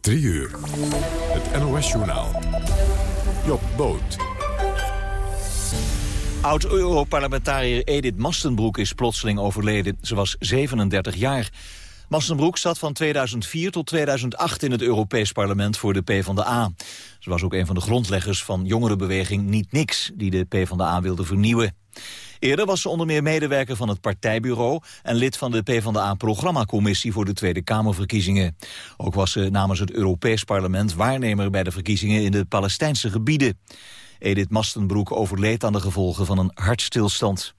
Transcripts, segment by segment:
3 uur. Het NOS-journaal. Job Boot. Oud-Europarlementariër Edith Mastenbroek is plotseling overleden. Ze was 37 jaar. Mastenbroek zat van 2004 tot 2008 in het Europees Parlement voor de PvdA. Ze was ook een van de grondleggers van jongerenbeweging Niet Niks... die de PvdA wilde vernieuwen. Eerder was ze onder meer medewerker van het partijbureau... en lid van de PvdA-programmacommissie voor de Tweede Kamerverkiezingen. Ook was ze namens het Europees Parlement waarnemer bij de verkiezingen in de Palestijnse gebieden. Edith Mastenbroek overleed aan de gevolgen van een hartstilstand.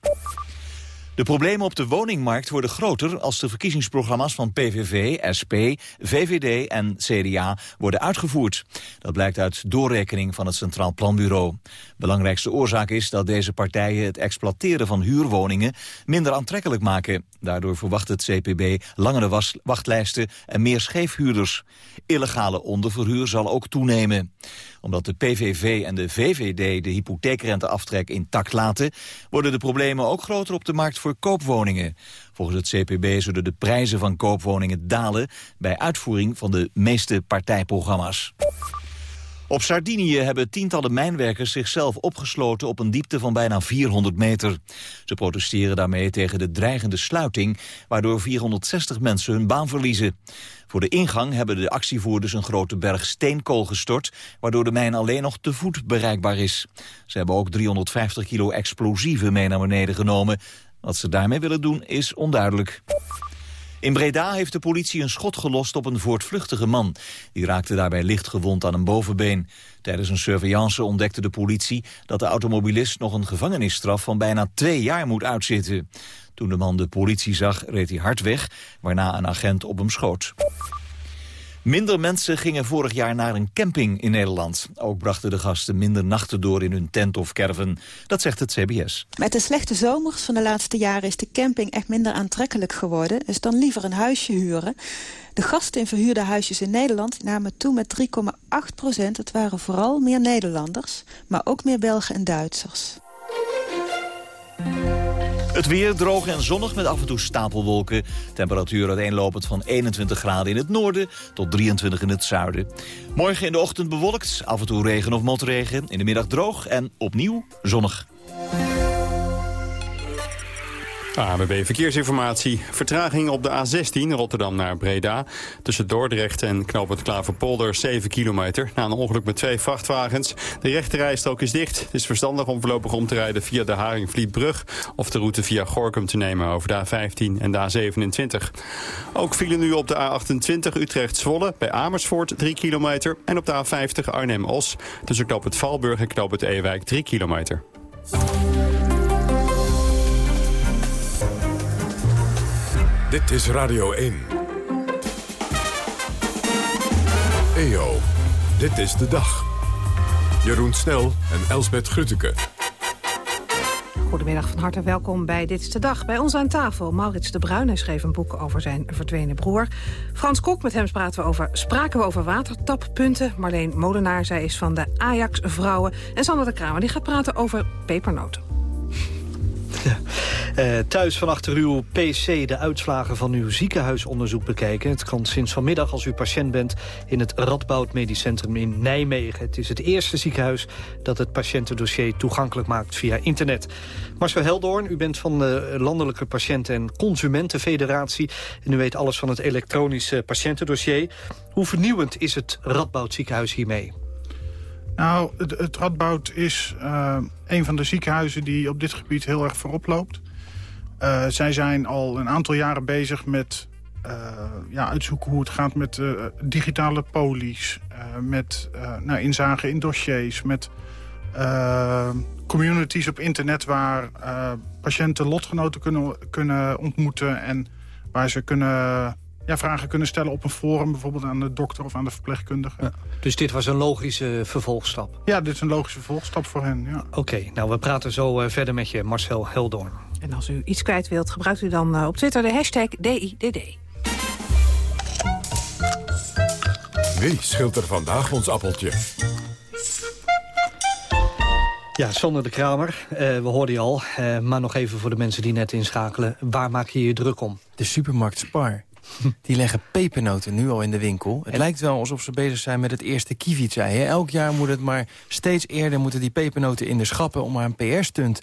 De problemen op de woningmarkt worden groter als de verkiezingsprogramma's van PVV, SP, VVD en CDA worden uitgevoerd. Dat blijkt uit doorrekening van het Centraal Planbureau. Belangrijkste oorzaak is dat deze partijen het exploiteren van huurwoningen minder aantrekkelijk maken. Daardoor verwacht het CPB langere wachtlijsten en meer scheefhuurders. Illegale onderverhuur zal ook toenemen omdat de PVV en de VVD de hypotheekrenteaftrek intact laten... worden de problemen ook groter op de markt voor koopwoningen. Volgens het CPB zullen de prijzen van koopwoningen dalen... bij uitvoering van de meeste partijprogramma's. Op Sardinië hebben tientallen mijnwerkers zichzelf opgesloten op een diepte van bijna 400 meter. Ze protesteren daarmee tegen de dreigende sluiting, waardoor 460 mensen hun baan verliezen. Voor de ingang hebben de actievoerders een grote berg steenkool gestort, waardoor de mijn alleen nog te voet bereikbaar is. Ze hebben ook 350 kilo explosieven mee naar beneden genomen. Wat ze daarmee willen doen is onduidelijk. In Breda heeft de politie een schot gelost op een voortvluchtige man. Die raakte daarbij licht gewond aan een bovenbeen. Tijdens een surveillance ontdekte de politie dat de automobilist nog een gevangenisstraf van bijna twee jaar moet uitzitten. Toen de man de politie zag, reed hij hard weg, waarna een agent op hem schoot. Minder mensen gingen vorig jaar naar een camping in Nederland. Ook brachten de gasten minder nachten door in hun tent of caravan. Dat zegt het CBS. Met de slechte zomers van de laatste jaren is de camping echt minder aantrekkelijk geworden. Dus dan liever een huisje huren. De gasten in verhuurde huisjes in Nederland namen toe met 3,8 procent. Het waren vooral meer Nederlanders, maar ook meer Belgen en Duitsers. Het weer droog en zonnig met af en toe stapelwolken. Temperatuur uiteenlopend van 21 graden in het noorden tot 23 in het zuiden. Morgen in de ochtend bewolkt, af en toe regen of motregen. In de middag droog en opnieuw zonnig. ABB Verkeersinformatie. Vertraging op de A16 Rotterdam naar Breda. Tussen Dordrecht en knooppunt Klaverpolder 7 kilometer. Na een ongeluk met twee vrachtwagens. De rechterrijstrook is dicht. Het is verstandig om voorlopig om te rijden via de Haringvlietbrug... of de route via Gorkum te nemen over de A15 en de A27. Ook vielen nu op de A28 Utrecht-Zwolle bij Amersfoort 3 kilometer... en op de A50 Arnhem-Os tussen knooppunt Valburg en knooppunt Ewijk 3 kilometer. Dit is Radio 1. EO, dit is de dag. Jeroen Snel en Elsbet Grutteke. Goedemiddag, van harte welkom bij Dit is de Dag. Bij ons aan tafel Maurits de Bruin. Hij schreef een boek over zijn verdwenen broer. Frans Kok, met hem spraken we over, spraken we over watertappunten. Marleen Molenaar, zij is van de Ajax-vrouwen. En Sander de Kramer, die gaat praten over pepernoten. Uh, thuis van achter uw PC de uitslagen van uw ziekenhuisonderzoek bekijken. Het kan sinds vanmiddag als u patiënt bent in het Radboud Medisch Centrum in Nijmegen. Het is het eerste ziekenhuis dat het patiëntendossier toegankelijk maakt via internet. Marcel Heldoorn, u bent van de Landelijke Patiënten- en Consumentenfederatie. En u weet alles van het elektronische patiëntendossier. Hoe vernieuwend is het Radboud ziekenhuis hiermee? Nou, het, het Radboud is uh, een van de ziekenhuizen die op dit gebied heel erg voorop loopt. Uh, zij zijn al een aantal jaren bezig met uh, ja, uitzoeken hoe het gaat met digitale polies. met nou, inzagen in dossiers, met communities op internet waar patiënten lotgenoten kunnen, kunnen ontmoeten. En waar ze kunnen ja, vragen kunnen stellen op een forum. Bijvoorbeeld aan de dokter of aan de verpleegkundige. dus dit was een logische vervolgstap? Ja, dit is een logische vervolgstap voor hen. Ja. Oké, nou we praten zo uh, verder met je, Marcel Heldoorn. En als u iets kwijt wilt, gebruikt u dan uh, op Twitter de hashtag DIDD. Wie scheelt er vandaag ons appeltje? Ja, zonder de Kramer. Uh, we hoorden je al. maar nog even voor de mensen die net inschakelen. Waar maak je je druk om? De supermarkt Spar. die leggen pepernoten nu al in de winkel. Het lijkt wel alsof ze bezig zijn met het eerste kievitsei. Elk jaar moet het maar steeds eerder moeten die pepernoten in de schappen... om maar een PR-stunt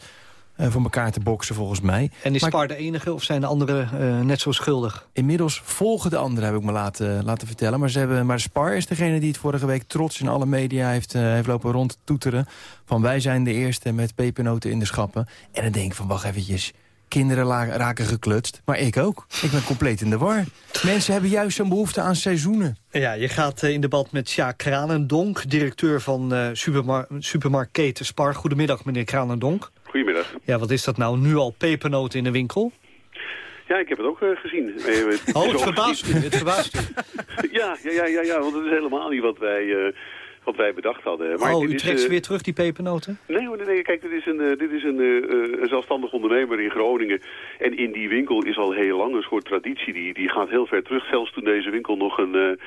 uh, voor elkaar te boksen, volgens mij. En is Spar de enige of zijn de anderen uh, net zo schuldig? Inmiddels volgen de anderen, heb ik me laten, laten vertellen. Maar, ze hebben, maar Spar is degene die het vorige week trots in alle media heeft, uh, heeft lopen rondtoeteren. Van wij zijn de eerste met pepernoten in de schappen. En dan denk ik van, wacht eventjes... Kinderen raken geklutst, maar ik ook. Ik ben compleet in de war. Mensen hebben juist zo'n behoefte aan seizoenen. Ja, je gaat in debat met Sjaak Kranendonk, directeur van uh, supermar supermarktketen Spar. Goedemiddag, meneer Kranendonk. Goedemiddag. Ja, wat is dat nou? Nu al pepernoten in de winkel? Ja, ik heb het ook uh, gezien. oh, het verbaast u, het verbaast u. ja, ja, ja, ja, ja, want het is helemaal niet wat wij... Uh, wat wij bedacht hadden. Maar oh, u trekt ze uh, weer terug, die pepernoten? Nee, nee, nee kijk, dit is, een, uh, dit is een, uh, een zelfstandig ondernemer in Groningen. En in die winkel is al heel lang een soort traditie. Die, die gaat heel ver terug. Zelfs toen deze winkel nog een,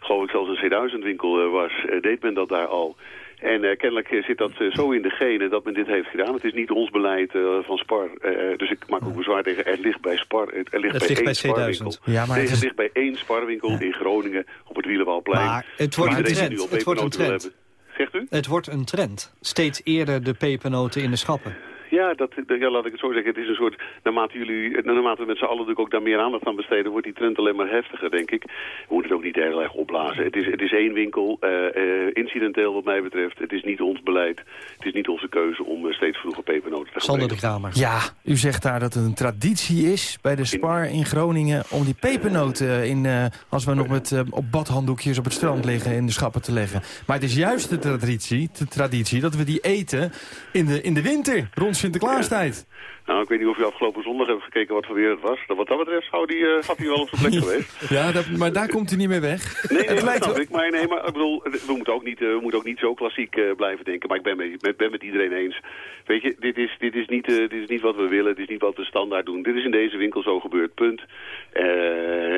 geloof ik zelfs een C1000-winkel was, deed men dat daar al. En uh, kennelijk zit dat uh, zo in de genen dat men dit heeft gedaan. Het is niet ons beleid uh, van Spar. dus ik maak ook bezwaar tegen, er ligt bij Spar, het, er ligt het bij ligt één bij Sparwinkel. Ja, maar het, is... ligt bij één Sparwinkel ja. in Groningen op het Wielenwalplein. Maar het wordt een trend. Het wordt een trend. Zegt u? Het wordt een trend. Steeds eerder de pepernoten in de schappen. Ja, dat, ja, laat ik het zo zeggen. Het is een soort, naarmate, jullie, naarmate we met z'n allen natuurlijk ook daar meer aandacht aan besteden, wordt die trend alleen maar heftiger, denk ik. We moeten het ook niet heel erg opblazen. Het is, het is één winkel, uh, uh, incidenteel wat mij betreft. Het is niet ons beleid. Het is niet onze keuze om uh, steeds vroeger pepernoten te gaan Sander de Kramer. Ja, u zegt daar dat het een traditie is bij de Spar in Groningen om die pepernoten in, als we nog met op badhanddoekjes op het strand liggen in de schappen te leggen. Maar het is juist de traditie, de traditie dat we die eten in de, in de winter, rond Sinterklaastijd. Nou, ik weet niet of je afgelopen zondag hebt gekeken wat voor weer het was. Wat dat betreft zou die, uh, had hij wel op zijn plek geweest. Ja, dat, maar daar komt hij niet meer weg. Nee, nee dat snap ik. Maar, nee, maar ik bedoel, we moeten ook niet, uh, we moeten ook niet zo klassiek uh, blijven denken. Maar ik ben met, met, ben met iedereen eens. Weet je, dit is, dit, is niet, dit is niet wat we willen. Dit is niet wat we standaard doen. Dit is in deze winkel zo gebeurd, punt.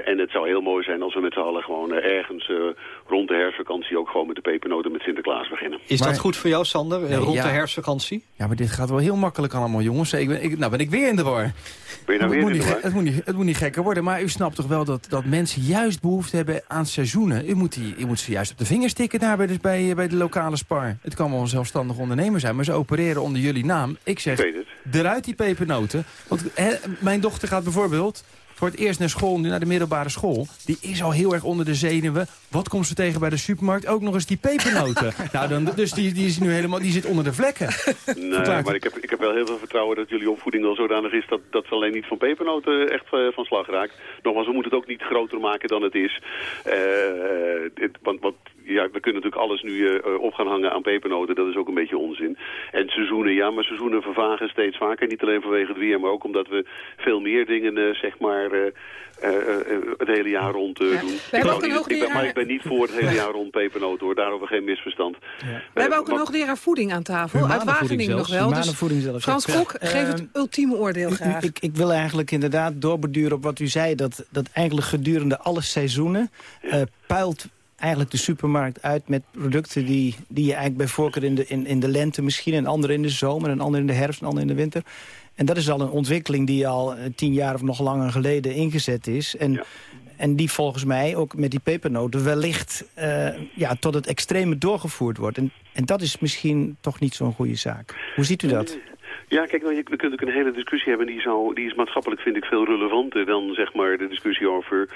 en het zou heel mooi zijn als we met z'n allen gewoon ergens rond de herfstvakantie... ook gewoon met de pepernoten met Sinterklaas beginnen. Is maar, dat goed voor jou, Sander, nee, rond ja. de herfstvakantie? Ja, maar dit gaat wel heel makkelijk allemaal, jongens. Ik ben, ik, nou ben ik weer in de war. Ben je nou weer het, moet niet, het, moet niet, het moet niet gekker worden, maar u snapt toch wel dat, dat mensen juist behoefte hebben aan seizoenen. U moet, die, u moet ze juist op de vingers tikken daar bij de, bij, bij de lokale spar. Het kan wel een zelfstandig ondernemer zijn, maar ze opereren onder jullie naam. Ik zeg, ik eruit die pepernoten. Want he, mijn dochter gaat bijvoorbeeld voor het eerst naar school, nu naar de middelbare school... die is al heel erg onder de zenuwen. Wat komt ze tegen bij de supermarkt? Ook nog eens die pepernoten. nou, dan, dus die, die, is nu helemaal, die zit onder de vlekken. Nee, maar ik heb, ik heb wel heel veel vertrouwen dat jullie opvoeding wel zodanig is... dat, dat ze alleen niet van pepernoten echt uh, van slag raakt. Nogmaals, we moeten het ook niet groter maken dan het is. Uh, dit, want, want ja, we kunnen natuurlijk alles nu uh, op gaan hangen aan pepernoten. Dat is ook een beetje onzin. En seizoenen, ja, maar seizoenen vervagen steeds vaker. Niet alleen vanwege het weer, maar ook omdat we veel meer dingen, uh, zeg maar... Uh, het hele jaar rond ja. doen. We ik, ook een niet, ik ben, maar ik ben niet voor het hele jaar rond pepernoten, hoor. Daarover geen misverstand. Ja. We hebben ook een hoogleraar voeding aan tafel. Uit Wageningen nog wel. Dus zelfs. Frans Kok, geef het ultieme oordeel graag. Ik, ik, wil eigenlijk inderdaad doorbeduren op wat u zei. Dat, dat eigenlijk gedurende alle seizoenen puilt eigenlijk de supermarkt uit met producten die, die je eigenlijk bij voorkeur in de, in, in de lente misschien... en andere in de zomer, en andere in de herfst, en andere in de winter. En dat is al een ontwikkeling die al tien jaar of nog langer geleden ingezet is. En, ja. en die volgens mij ook met die pepernoten wellicht uh, ja, tot het extreme doorgevoerd wordt. En, en dat is misschien toch niet zo'n goede zaak. Hoe ziet u dat? Ja, kijk, nou, je, we kunnen een hele discussie hebben. Die, zou, die is maatschappelijk, vind ik, veel relevanter dan zeg maar, de discussie over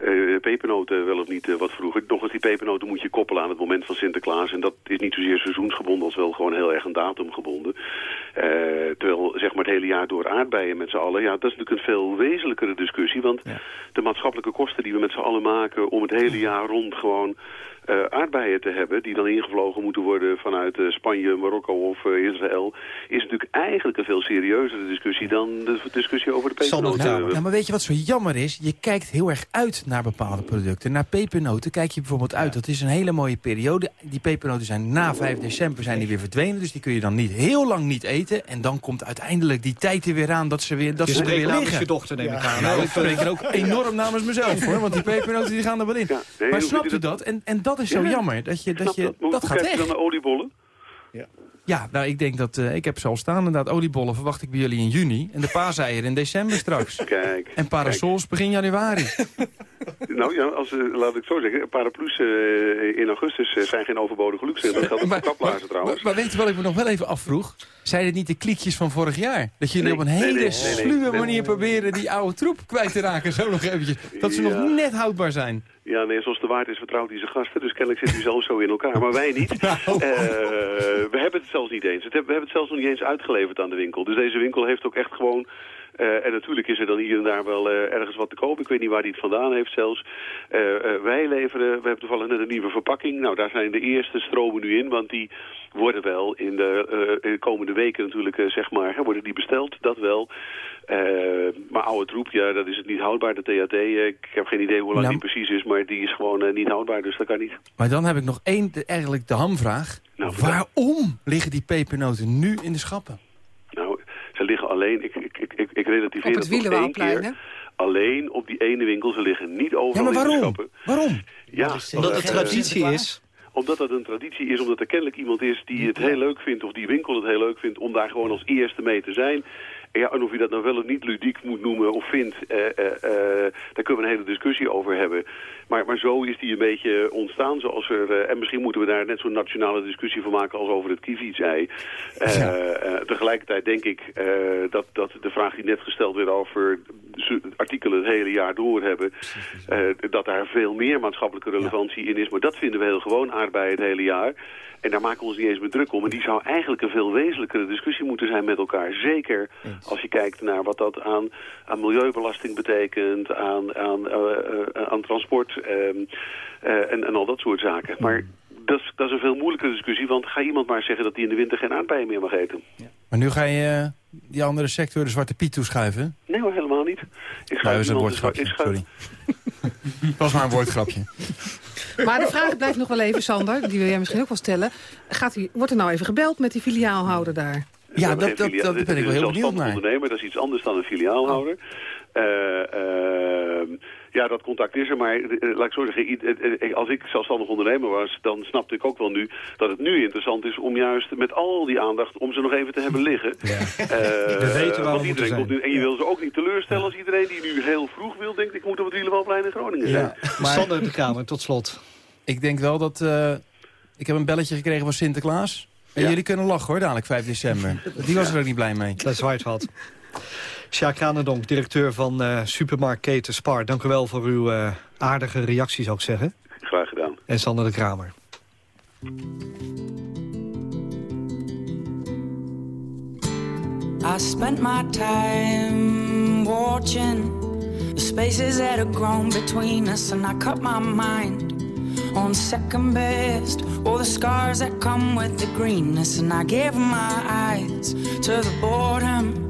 uh, pepernoten wel of niet uh, wat vroeger. Nog eens die pepernoten moet je koppelen aan het moment van Sinterklaas. En dat is niet zozeer seizoensgebonden als wel gewoon heel erg een datumgebonden. Uh, terwijl, zeg maar, het hele jaar door aardbeien met z'n allen. Ja, dat is natuurlijk een veel wezenlijkere discussie. Want ja. de maatschappelijke kosten die we met z'n allen maken om het hele jaar rond gewoon uh, aardbeien te hebben... die dan ingevlogen moeten worden vanuit uh, Spanje, Marokko of uh, Israël... is natuurlijk eigenlijk een veel serieuzere discussie... dan de discussie over de pepernoten. Ja, maar weet je wat zo jammer is? Je kijkt heel erg uit naar bepaalde producten. Naar pepernoten kijk je bijvoorbeeld uit. Dat is een hele mooie periode. Die pepernoten zijn na 5 december zijn die weer verdwenen. Dus die kun je dan niet heel lang niet eten. En dan komt uiteindelijk die tijd er weer aan dat ze weer dat je ze er weer liggen. je dochter, neem ik aan. Nou, ik spreek er ook enorm namens mezelf, hoor. Want die pepernoten die gaan er wel in. Ja, nee, maar snapt u dat? En, en dat is zo ja, jammer. Dat, je, dat, je, dat, dat gaat weg. dan naar oliebollen? Ja. Ja, nou, ik denk dat... ik heb ze al staan inderdaad. Oliebollen verwacht ik bij jullie in juni. En de paaseieren in december straks. Kijk. En parasols begin januari. nou ja, als, laat ik zo zeggen. Paraplu's in augustus zijn geen overbodige luxe. Dat geldt ook voor kaplaarzen trouwens. Maar, maar weet je wat ik me nog wel even afvroeg? Zijn het niet de kliekjes van vorig jaar? Dat jullie op een hele nee, sluwe manier proberen die oude troep kwijt te raken. Zo nog eventjes. Dat ze nog net houdbaar zijn. Ja, nee, zoals de waard is vertrouwt hij zijn gasten. Dus kennelijk zit hij zelf zo in elkaar. Maar wij niet. Uh, we hebben het zelfs niet eens. we hebben het zelfs nog niet eens uitgeleverd aan de winkel. Dus deze winkel heeft ook echt gewoon uh, en natuurlijk is er dan hier en daar wel uh, ergens wat te koop. Ik weet niet waar hij het vandaan heeft zelfs. Uh, wij leveren, we hebben toevallig net een nieuwe verpakking. Nou, daar zijn de eerste stromen nu in, want die worden wel in de, in de komende weken natuurlijk, zeg maar, worden die besteld, dat wel. maar oude troep, ja, dat is het niet houdbaar, de THT. ik heb geen idee hoe lang nou. die precies is, maar die is gewoon niet houdbaar, dus dat kan niet. Maar dan heb ik nog één, eigenlijk de hamvraag. Nou, Waarom liggen die pepernoten nu in de schappen? Nou, ze liggen alleen, ik, ik, relativeer het, het nog één keer. Alleen op die ene winkel, ze liggen niet overal ja, maar waarom? in de Waarom? Ja, omdat het traditie is omdat dat een traditie is, omdat er kennelijk iemand is die het heel leuk vindt... of die winkel het heel leuk vindt om daar gewoon als eerste mee te zijn. Ja, en of je dat nou wel of niet ludiek moet noemen of vindt, eh, eh, eh, daar kunnen we een hele discussie over hebben. Maar, maar zo is die een beetje ontstaan. Zoals er, en misschien moeten we daar net zo'n nationale discussie van maken als over het kievitsei. Uh, tegelijkertijd denk ik dat, dat de vraag die net gesteld werd over artikelen het hele jaar door hebben, dat daar veel meer maatschappelijke relevantie in is. Maar dat vinden we heel gewoon aardbei het hele jaar. En daar maken we ons niet eens meer druk om. En die zou eigenlijk een veel wezenlijkere discussie moeten zijn met elkaar. Zeker als je kijkt naar wat dat aan, aan milieubelasting betekent, aan, aan, aan transport Ehm, eh, en, en al dat soort zaken. Maar dat is, dat is een veel moeilijkere discussie, want ga iemand maar zeggen dat hij in de winter geen aardbeien meer mag eten. Ja. Maar nu ga je die andere sector de Zwarte Piet toeschuiven? Nee hoor, helemaal niet. Ik ga nou, een woordgrapje, sorry. was maar een woordgrapje. Maar de vraag blijft nog wel even, Sander, die wil jij misschien ook wel stellen. Gaat u, wordt er nou even gebeld met die filiaalhouder daar? Ja, dat, dat, dat, ben ik wel heel benieuwd naar. ondernemer, dat is iets anders dan een filiaalhouder. Uh, uh, ja, dat contact is er, maar uh, laat ik zo zeggen, uh, als ik zelfstandig ondernemer was, dan snapte ik ook wel nu dat het nu interessant is om juist met al die aandacht om ze nog even te hebben liggen. Ja. We weten waarom iedereen komt nu, En je wil ze ook niet teleurstellen als iedereen die nu heel vroeg wil, denkt ik moet op het Wielenwalplein in Groningen zijn. Ja. Maar... Sander de Kamer, tot slot. Ik denk wel dat, ik heb een belletje gekregen van Sinterklaas. En jullie kunnen lachen hoor, dadelijk 5 december. Die was er ook niet blij mee. Dat is waar het had. Sjaak Kranendonk, directeur van uh, supermarktketen Spar. Dank u wel voor uw uh, aardige reactie, zou ik zeggen. Graag gedaan. En Sander de Kramer. I spent my time watching the spaces that have grown between us and I cut my mind on second best all the scars that come with the greenness and I gave my eyes to the boredom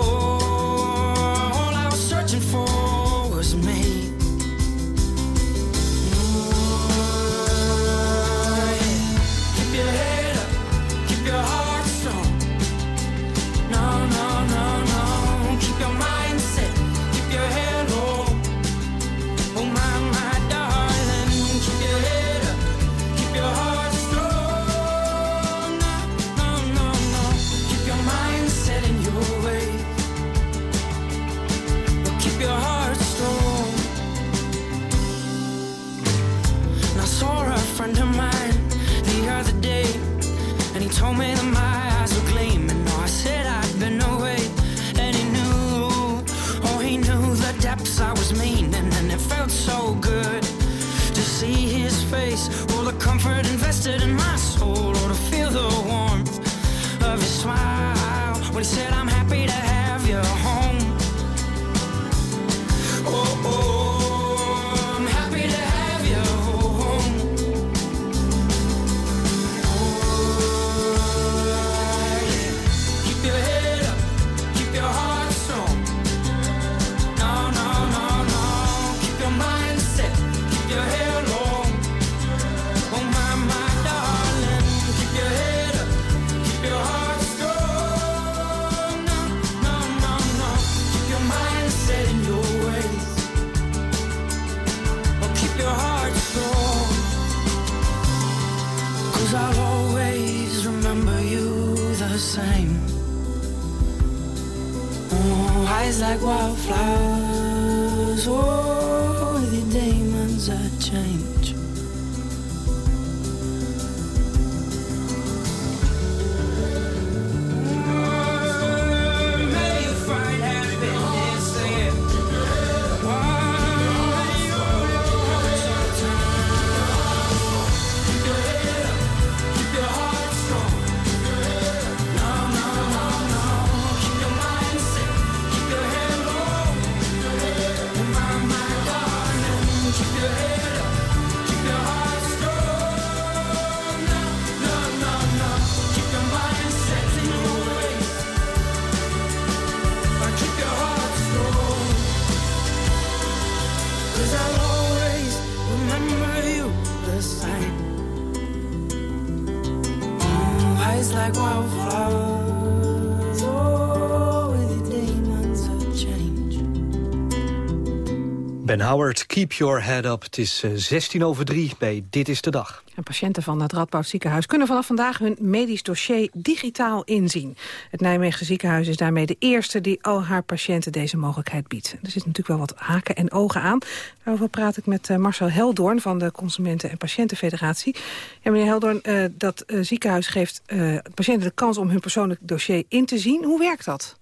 Howard, keep your head up. Het is eh, 16 over 3 bij Dit is de Dag. En patiënten van het Radboud ziekenhuis kunnen vanaf vandaag hun medisch dossier digitaal inzien. Het Nijmegen ziekenhuis is daarmee de eerste die al haar patiënten deze mogelijkheid biedt. Er zit natuurlijk wel wat haken en ogen aan. Daarover praat ik met eh, Marcel Heldoorn van de Consumenten- en Patiëntenfederatie. Ja, meneer Heldoorn, eh, dat eh, ziekenhuis geeft eh, patiënten de kans om hun persoonlijk dossier in te zien. Hoe werkt dat?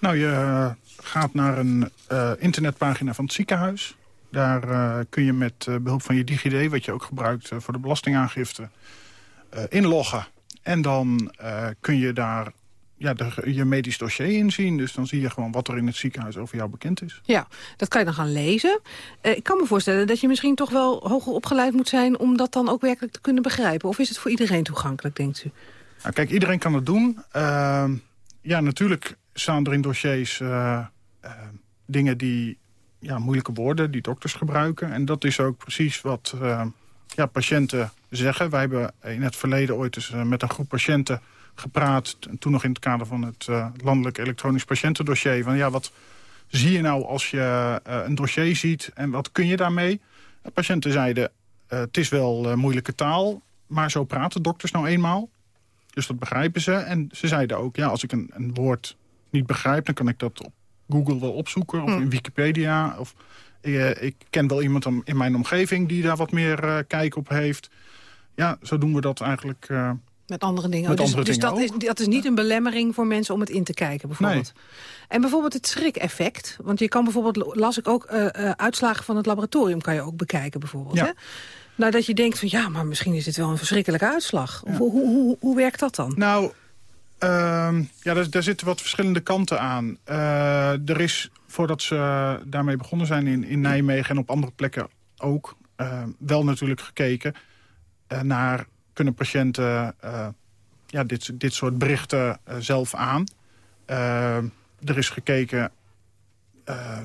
Nou, je eh, gaat naar een eh, internetpagina van het ziekenhuis. Daar eh, kun je met eh, behulp van je DigiD, wat je ook gebruikt voor de belastingaangifte, inloggen. En dan kun je daar ja, de, je medisch dossier inzien. Dus dan zie je gewoon wat er in het ziekenhuis over jou bekend is. Ja, dat kan je dan gaan lezen. Ik kan me voorstellen dat je misschien toch wel hoger opgeleid moet zijn... om dat dan ook werkelijk te kunnen begrijpen. Of is het voor iedereen toegankelijk, denkt u? Nou, kijk, iedereen kan het doen. Ehm, ja, natuurlijk staan er in dossiers eh, eh, dingen die ja, moeilijke woorden die dokters gebruiken. En dat is ook precies wat eh, ja, patiënten zeggen. Wij hebben in het verleden ooit met een groep patiënten gepraat... toen nog in het kader van het landelijk elektronisch patiëntendossier... van ja, wat zie je nou als je een dossier ziet en wat kun je daarmee? Patiënten zeiden, het is wel moeilijke taal... maar zo praten dokters nou eenmaal. Dus dat begrijpen ze. En ze zeiden ook, ja, als ik een, een woord niet begrijp... dan kan ik dat op Google wel opzoeken of in Wikipedia. Of, eh, ik ken wel iemand om- in mijn omgeving die daar wat meer eh, kijk op heeft. Ja, zo doen we dat eigenlijk... eh, Met andere dingen. Met dus andere dus dingen dat, is, dat is niet een belemmering voor mensen om het in te kijken, bijvoorbeeld. En bijvoorbeeld het schrik-effect. Want je kan bijvoorbeeld, las ik ook, eh, uitslagen van het laboratorium kan je ook bekijken, bijvoorbeeld. Ja. Hè? Nou, dat je denkt van, ja, maar misschien is dit wel een verschrikkelijke uitslag. Hoe, hoe, hoe, hoe werkt dat dan? Nou, ehm, ja, daar, daar zitten wat verschillende kanten aan. Eh, er is, voordat ze daarmee begonnen zijn in, in Nijmegen... en op andere plekken ook, eh, wel natuurlijk gekeken... eh, naar kunnen patiënten eh, ja, dit, dit soort berichten zelf aan. Eh, er is gekeken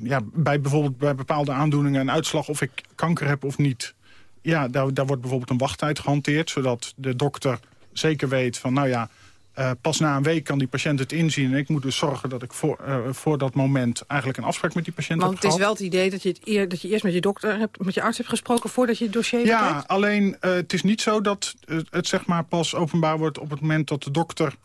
ja, bij bijvoorbeeld bij bepaalde aandoeningen... een uitslag of ik kanker heb of niet. Ja, daar, daar wordt bijvoorbeeld een wachttijd gehanteerd... zodat de dokter zeker weet van, nou ja... eh, pas na een week kan die patiënt het inzien. En ik moet dus zorgen dat ik voor, eh, voor dat moment... eigenlijk een afspraak met die patiënt Want heb het is wel het idee dat je, het eer, dat je eerst met je dokter hebt, met je arts hebt gesproken voordat je het dossier Ja, bekijkt? alleen eh, het is niet zo dat het, het zeg maar pas openbaar wordt... op het moment dat de dokter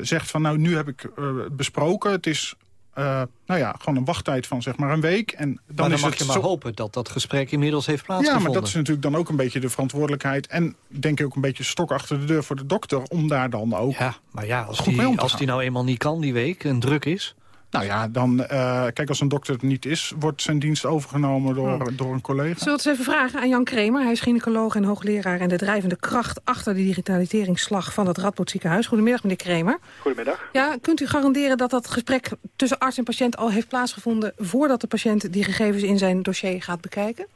zegt van... nou, nu heb ik het besproken. Het is eh, nou ja, gewoon een wachttijd van zeg maar een week. En dan, Maar dan is mag het je maar zo- hopen dat dat gesprek inmiddels heeft Ja, plaatsgevonden. maar dat is natuurlijk dan ook een beetje de verantwoordelijkheid... en denk ik ook een beetje stok achter de deur voor de dokter... om daar dan ook Ja, maar ja, als die, als die nou eenmaal niet kan die week en druk is... Nou ja, dan, eh, kijk, als een dokter het niet is... wordt zijn dienst overgenomen door, door een collega. Zullen we het eens even vragen aan Jan Kremer? Hij is gynaecoloog en hoogleraar en de drijvende kracht achter de digitaliseringsslag van het Radboud ziekenhuis. Goedemiddag, meneer Kremer. Goedemiddag. Ja, kunt u garanderen dat dat gesprek tussen arts en patiënt al heeft plaatsgevonden voordat de patiënt die gegevens in zijn dossier gaat bekijken?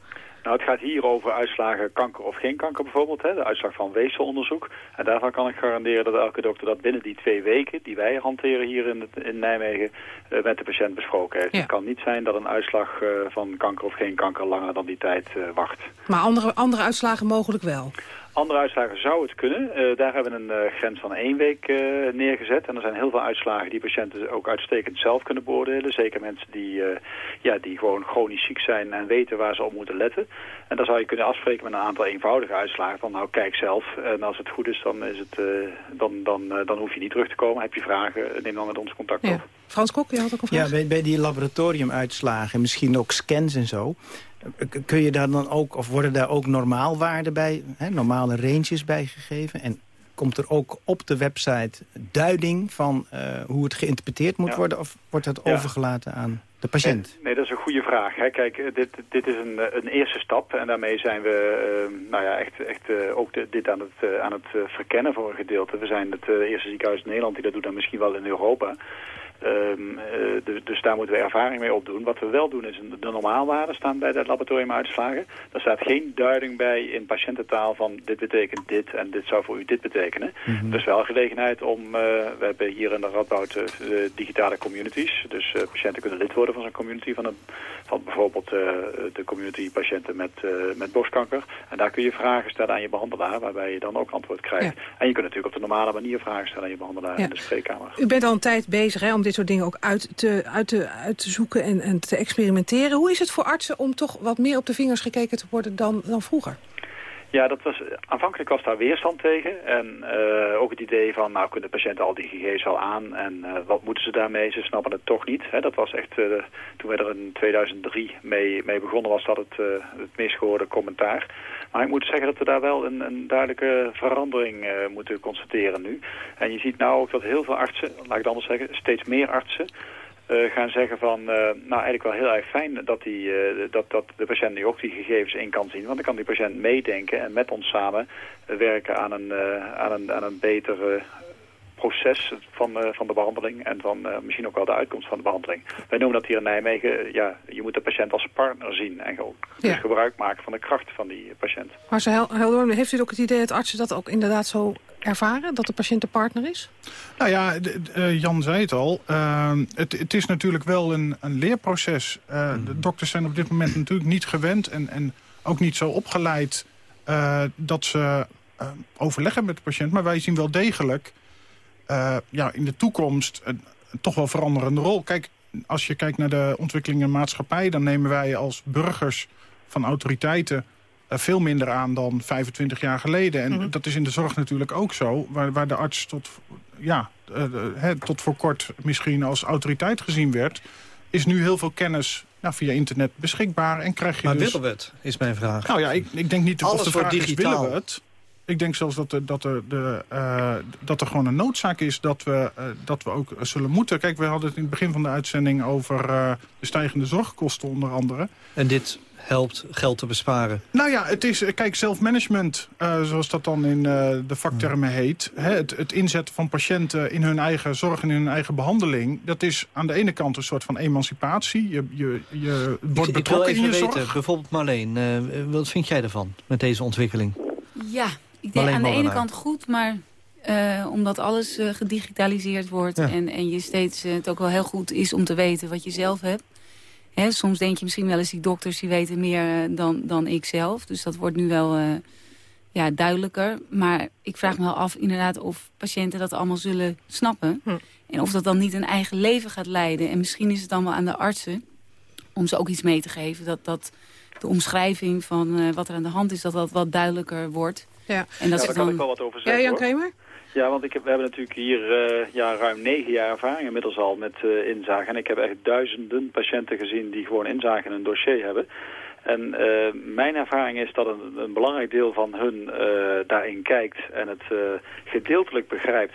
Nou, het gaat hier over uitslagen kanker of geen kanker bijvoorbeeld. Hè, de uitslag van weefselonderzoek. En daarvan kan ik garanderen dat elke dokter dat binnen die twee weken... die wij hanteren hier in, het, in Nijmegen eh, met de patiënt besproken heeft. Ja. Het kan niet zijn dat een uitslag eh, van kanker of geen kanker langer dan die tijd eh, wacht. Maar andere, andere uitslagen mogelijk wel. Andere uitslagen zou het kunnen. Eh, daar hebben we een uh, grens van één week uh, neergezet. En er zijn heel veel uitslagen die patiënten ook uitstekend zelf kunnen beoordelen. Zeker mensen die, ja, die gewoon chronisch ziek zijn en weten waar ze op moeten letten. En dan zou je kunnen afspreken met een aantal eenvoudige uitslagen. Van nou, kijk zelf. En als het goed is, dan, is het, dan, dan, dan hoef je niet terug te komen. Heb je vragen, neem dan met ons contact op. Frans Kok, je had ook een vraag? Ja, bij, bij die laboratoriumuitslagen, misschien ook scans en zo... Kun je daar dan ook, of worden daar ook normaalwaarden bij, hè, normale ranges bij gegeven? En komt er ook op de website duiding van uh, hoe het geïnterpreteerd moet worden? Of wordt het overgelaten aan de patiënt? Nee, nee, dat is een goede vraag. Hè. Kijk, eh, dit, dit is een, een eerste stap en daarmee zijn we uh, nou ja, echt, echt uh, ook de, dit aan het, aan het verkennen voor een gedeelte. We zijn het eerste ziekenhuis in Nederland die dat doet en misschien wel in Europa. Um, uh, dus, daar moeten we ervaring mee opdoen. Wat we wel doen is de normaalwaarden staan bij de laboratoriumuitslagen. Daar staat geen duiding bij in patiëntentaal van dit betekent dit en dit zou voor u dit betekenen. Mm -hmm. Dus wel gelegenheid om, uh, we hebben hier in de Radboud uh, digitale communities. Dus patiënten kunnen lid worden van zo'n community van, een, van bijvoorbeeld de community patiënten met, met borstkanker. En daar kun je vragen stellen aan je behandelaar waarbij je dan ook antwoord krijgt. Ja. En je kunt natuurlijk op de normale manier vragen stellen aan je behandelaar ja. in de spreekkamer. U bent al een tijd bezig hè, om dit soort dingen ook uit te, uit te, uit te zoeken en, en te experimenteren. Hoe is het voor artsen om toch wat meer op de vingers gekeken te worden dan, dan vroeger? Ja, dat was, aanvankelijk was daar weerstand tegen. En uh, ook het idee van, nou kunnen patiënten al die gegevens al aan en uh, wat moeten ze daarmee? Ze snappen het toch niet. Hè? Dat was echt, uh, toen we er in 2003 mee, mee begonnen, was dat het, het meest gehoorde commentaar. Maar ik moet zeggen dat we daar wel een, een duidelijke verandering moeten constateren nu. En je ziet nou ook dat heel veel artsen, laat ik het anders zeggen, steeds meer artsen... Uh, gaan zeggen van, uh, nou eigenlijk wel heel erg fijn dat, die, uh, dat, dat de patiënt nu ook die gegevens in kan zien. Want dan kan die patiënt meedenken en met ons samen werken aan een, aan een, aan een betere proces van, van de behandeling en van misschien ook wel de uitkomst van de behandeling. Wij noemen dat hier in Nijmegen, ja, je moet de patiënt als partner zien en ook dus gebruik maken van de kracht van die patiënt. Maar Heldoorn, heeft u ook het idee dat artsen dat ook inderdaad zo ervaren, dat de patiënt de partner is? Nou ja, uh, Jan zei het al. Uh, het, het, is natuurlijk wel een, een leerproces. Uh, de dokters zijn op dit moment natuurlijk niet gewend... en, en ook niet zo opgeleid dat ze overleggen met de patiënt. Maar wij zien wel degelijk ja, in de toekomst een, toch wel veranderende rol. Kijk, als je kijkt naar de ontwikkeling in de maatschappij... dan nemen wij als burgers van autoriteiten veel minder aan dan 25 jaar geleden. En mm -hmm. dat is in de zorg natuurlijk ook zo. Waar, waar de arts tot, ja, uh, he, tot voor kort misschien als autoriteit gezien werd... is nu heel veel kennis nou, via internet beschikbaar. En krijg je maar dus... willen we het, is mijn vraag. Nou ja, ik, ik denk niet Alles of de vraag digitaal. is, willen we het? Ik denk zelfs dat er, dat, er, de, uh, dat er gewoon een noodzaak is dat we, uh, dat we ook zullen moeten. Kijk, we hadden het in het begin van de uitzending over uh, de stijgende zorgkosten onder andere. En dit helpt geld te besparen? Nou ja, het is, kijk, zelfmanagement, uh, zoals dat dan in uh, de vaktermen heet. Hè, het, het, inzetten van patiënten in hun eigen zorg en in hun eigen behandeling... dat is aan de ene kant een soort van emancipatie. Je, je, je wordt ik, betrokken ik wil even in je weten, zorg. bijvoorbeeld Marleen, uh, wat vind jij ervan met deze ontwikkeling? Ja, ik denk aan de ene kant goed, maar... Uh, omdat alles uh, gedigitaliseerd wordt ja. en, en je steeds uh, het ook wel heel goed is om te weten wat je zelf hebt. Hè, soms denk je misschien wel eens die dokters die weten meer dan, dan ik zelf. Dus dat wordt nu wel uh, ja, duidelijker. Maar ik vraag me wel af inderdaad of patiënten dat allemaal zullen snappen. Hm. En of dat dan niet een eigen leven gaat leiden. En misschien is het dan wel aan de artsen om ze ook iets mee te geven. Dat, dat de omschrijving van uh, wat er aan de hand is, dat dat wat duidelijker wordt. Ja, en dat daar kan dan... ik wel wat over zeggen. Ja, Jan. Kramer? Ja, want ik heb, we hebben natuurlijk hier uh, ja, ruim negen jaar ervaring inmiddels al met uh, inzage. En ik heb echt duizenden patiënten gezien die gewoon inzage in een dossier hebben. En uh, mijn ervaring is dat een, een belangrijk deel van hun daarin kijkt en het gedeeltelijk begrijpt.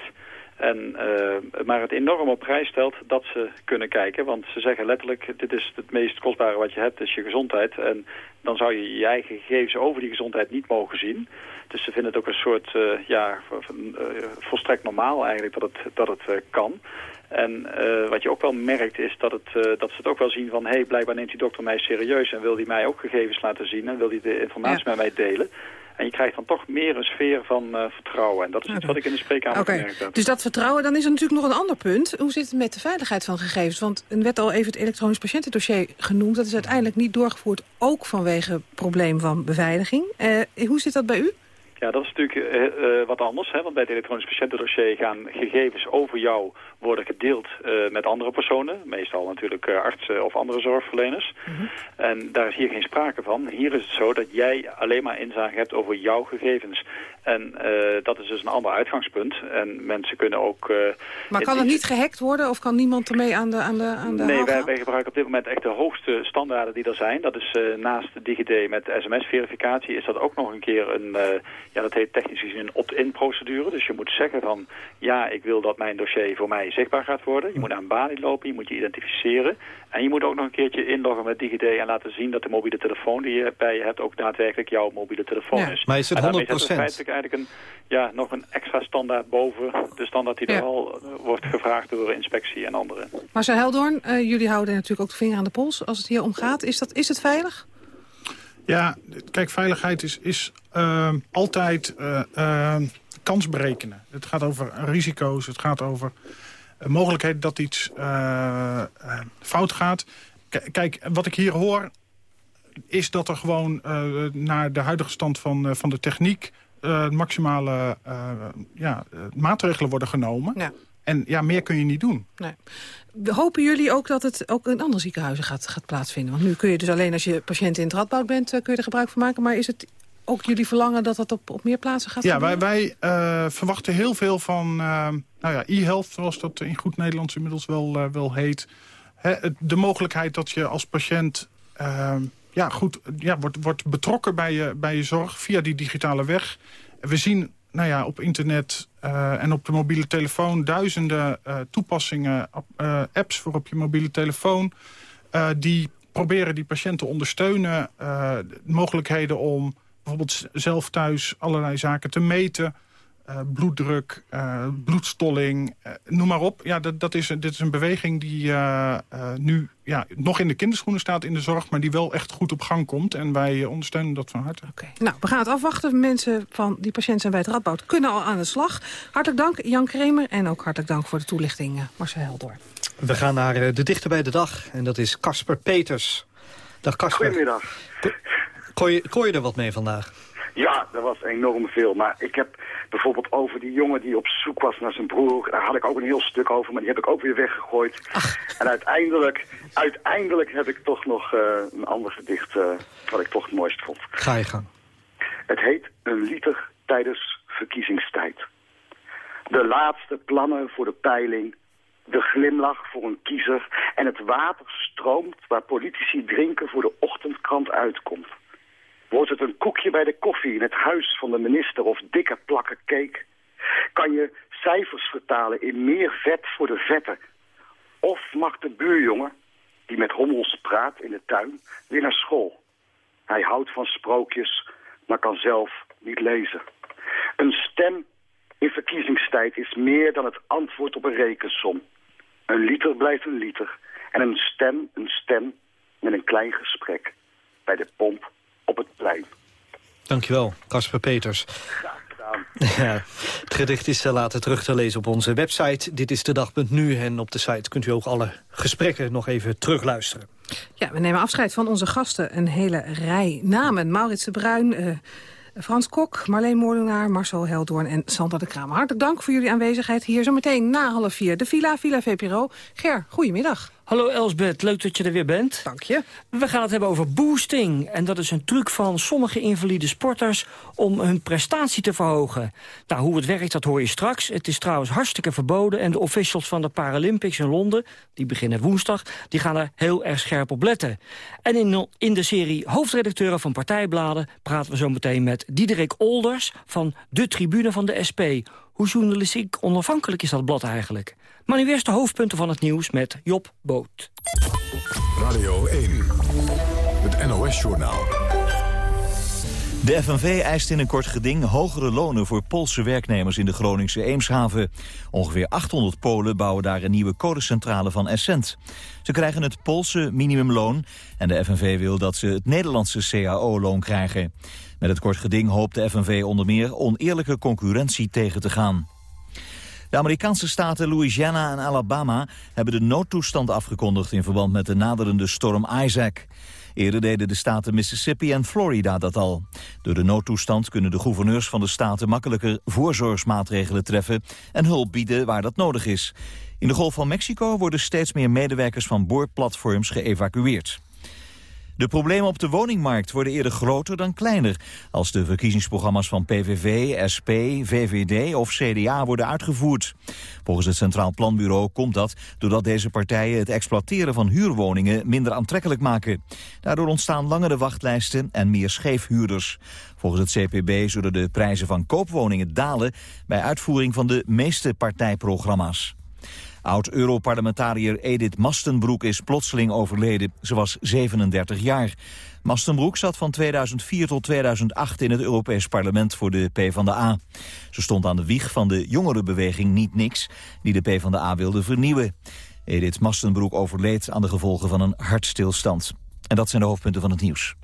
En, uh, maar het enorm op prijs stelt dat ze kunnen kijken. Want ze zeggen letterlijk, dit is het meest kostbare wat je hebt, is je gezondheid. En dan zou je je eigen gegevens over die gezondheid niet mogen zien. Dus ze vinden het ook een soort, uh, ja, uh, volstrekt normaal eigenlijk dat het, dat het kan. En wat je ook wel merkt is dat, het, dat ze het ook wel zien van... hé, hey, blijkbaar neemt die dokter mij serieus en wil die mij ook gegevens laten zien... en wil die de informatie ja. met mij delen. En je krijgt dan toch meer een sfeer van uh, vertrouwen. En dat is okay. iets wat ik in de spreekkamer okay. gemerkt heb. Dus dat vertrouwen, dan is er natuurlijk nog een ander punt. Hoe zit het met de veiligheid van gegevens? Want er werd al even het elektronisch patiëntendossier genoemd. Dat is uiteindelijk niet doorgevoerd, ook vanwege het probleem van beveiliging. Uh, hoe zit dat bij u? Ja, dat is natuurlijk uh, wat anders. Hè? Want bij het elektronisch patiëntendossier gaan gegevens over jou worden gedeeld uh, met andere personen. Meestal natuurlijk artsen of andere zorgverleners. Mhm. En daar is hier geen sprake van. Hier is het zo dat jij alleen maar inzage hebt over jouw gegevens. En dat is dus een ander uitgangspunt. En mensen kunnen ook... maar kan het niet gehackt worden of kan niemand ermee aan de, aan de, aan de Nee, wij, wij, gebruiken op dit moment echt de hoogste standaarden die er zijn. Dat is naast DigiD met sms-verificatie is dat ook nog een keer een ja, dat heet technisch gezien een opt-in procedure. Dus je moet zeggen van, ja, ik wil dat mijn dossier voor mij zichtbaar gaat worden. Je moet naar een balie lopen, je moet je identificeren. En je moet ook nog een keertje inloggen met DigiD en laten zien dat de mobiele telefoon die je bij je hebt ook daadwerkelijk jouw mobiele telefoon ja, is. Maar is het 100%? En daarmee feitelijk eigenlijk een, ja, nog een extra standaard boven de standaard die er al eh, wordt gevraagd door inspectie en anderen. Marcel Heldoorn, uh, jullie houden natuurlijk ook de vinger aan de pols als het hier om gaat. Is, dat, is het veilig? Ja, kijk, veiligheid is, is uh, altijd uh, kans berekenen. Het gaat over risico's, het gaat over mogelijkheid dat iets fout gaat. K kijk, wat ik hier hoor is dat er gewoon naar de huidige stand van, van de techniek... maximale ja, maatregelen worden genomen. Ja. En ja, meer kun je niet doen. Nee. Hopen jullie ook dat het ook in andere ziekenhuizen gaat, gaat plaatsvinden? Want nu kun je dus alleen als je patiënt in het radboud bent... Eh, kun je er gebruik van maken. Maar is het ook jullie verlangen dat dat op, op meer plaatsen gaat Ja, wij, wij uh, verwachten heel veel van uh, nou ja, e-health... zoals dat in goed Nederlands inmiddels wel, uh, wel heet. Hè, de mogelijkheid dat je als patiënt... ja, goed, ja, wordt, wordt betrokken bij je, bij je zorg via die digitale weg. We zien nou ja, op internet uh, en op de mobiele telefoon... duizenden uh, toepassingen, uh, apps voor op je mobiele telefoon... die proberen die patiënt te ondersteunen. mogelijkheden om bijvoorbeeld zelf thuis allerlei zaken te meten... Uh, bloeddruk, uh, bloedstolling, uh, noem maar op. Ja, dat, dat is, dit is een beweging die nu ja, nog in de kinderschoenen staat in de zorg... maar die wel echt goed op gang komt. En wij ondersteunen dat van harte. Oké. Nou, we gaan het afwachten. Mensen van die patiënten zijn bij het Radboud kunnen al aan de slag. Hartelijk dank, Jan Kremer. En ook hartelijk dank voor de toelichting, Marcel Heldoor. We gaan naar de dichter bij de dag. En dat is Casper Peters. Dag Casper. Goedemiddag. Kon je, kon je er wat mee vandaag? Ja, er was enorm veel. Maar ik heb bijvoorbeeld over die jongen die op zoek was naar zijn broer. Daar had ik ook een heel stuk over, maar die heb ik ook weer weggegooid. En uiteindelijk, uiteindelijk heb ik toch nog uh, een ander gedicht uh, wat ik toch het mooist vond. Ga je gang. Het heet Een liter tijdens verkiezingstijd. De laatste plannen voor de peiling. De glimlach voor een kiezer. En het water stroomt waar politici drinken voor de ochtendkrant uitkomt. Wordt het een koekje bij de koffie in het huis van de minister of dikke plakken cake? Kan je cijfers vertalen in meer vet voor de vetten? Of mag de buurjongen, die met hommels praat in de tuin, weer naar school? Hij houdt van sprookjes, maar kan zelf niet lezen. Een stem in verkiezingstijd is meer dan het antwoord op een rekensom. Een liter blijft een liter en een stem een stem met een klein gesprek. Bij de pomp op het plein. Dankjewel, Casper Peters. Graag gedaan. Ja, het gedicht is later terug te lezen op onze website. Dit is de dag.nu en op de site kunt u ook alle gesprekken nog even terugluisteren. Ja, we nemen afscheid van onze gasten. Een hele rij namen. Maurits de Bruin... Uh, Frans Kok, Marleen Moordenaar, Marcel Heldoorn en Sandra de Kramer. Hartelijk dank voor jullie aanwezigheid hier zo meteen na half vier. De Villa, Villa VPRO. Ger, goedemiddag. Hallo Elsbeth, leuk dat je er weer bent. Dank je. We gaan het hebben over boosting. En dat is een truc van sommige invalide sporters om hun prestatie te verhogen. Nou, hoe het werkt, dat hoor je straks. Het is trouwens hartstikke verboden. En de officials van de Paralympics in Londen, die beginnen woensdag... die gaan er heel erg scherp op letten. En in, in de serie Hoofdredacteuren van Partijbladen... praten we zo meteen met Diederik Olders van de tribune van de SP. Hoe journalistiek onafhankelijk is dat blad eigenlijk? Maar nu eerst de hoofdpunten van het nieuws met Job Boot. Radio 1, het NOS-journaal. De FNV eist in een kort geding hogere lonen voor Poolse werknemers in de Groningse Eemshaven. Ongeveer 800 Polen bouwen daar een nieuwe codecentrale van Essent. Ze krijgen het Poolse minimumloon en de FNV wil dat ze het Nederlandse CAO-loon krijgen. Met het kort geding hoopt de FNV onder meer oneerlijke concurrentie tegen te gaan. De Amerikaanse staten Louisiana en Alabama hebben de noodtoestand afgekondigd in verband met de naderende storm Isaac. Eerder deden de staten Mississippi en Florida dat al. Door de noodtoestand kunnen de gouverneurs van de staten makkelijker voorzorgsmaatregelen treffen en hulp bieden waar dat nodig is. In de Golf van Mexico worden steeds meer medewerkers van boorplatforms geëvacueerd. De problemen op de woningmarkt worden eerder groter dan kleiner... als de verkiezingsprogramma's van PVV, SP, VVD of CDA worden uitgevoerd. Volgens het Centraal Planbureau komt dat doordat deze partijen... het exploiteren van huurwoningen minder aantrekkelijk maken. Daardoor ontstaan langere wachtlijsten en meer scheefhuurders. Volgens het CPB zullen de prijzen van koopwoningen dalen... bij uitvoering van de meeste partijprogramma's. Oud-Europarlementariër Edith Mastenbroek is plotseling overleden. Ze was 37 jaar. Mastenbroek zat van 2004 tot 2008 in het Europees Parlement voor de PvdA. Ze stond aan de wieg van de jongerenbeweging Niet Niks, die de PvdA wilde vernieuwen. Edith Mastenbroek overleed aan de gevolgen van een hartstilstand. En dat zijn de hoofdpunten van het nieuws.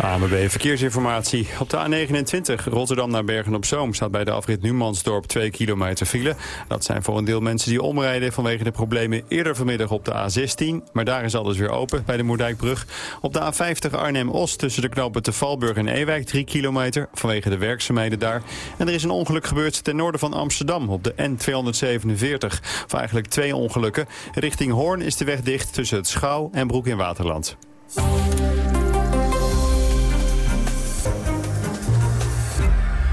AMB Verkeersinformatie. Op de A29 Rotterdam naar Bergen-op-Zoom... staat bij de afrit Numansdorp 2 kilometer file. Dat zijn voor een deel mensen die omrijden... vanwege de problemen eerder vanmiddag op de A16. Maar daar is alles weer open bij de Moerdijkbrug. Op de A50 Arnhem-Oost tussen de knopen te Valburg en Ewijk 3 kilometer... vanwege de werkzaamheden daar. En er is een ongeluk gebeurd ten noorden van Amsterdam... op de N247. Of eigenlijk twee ongelukken. Richting Hoorn is de weg dicht tussen het Schouw en Broek in Waterland.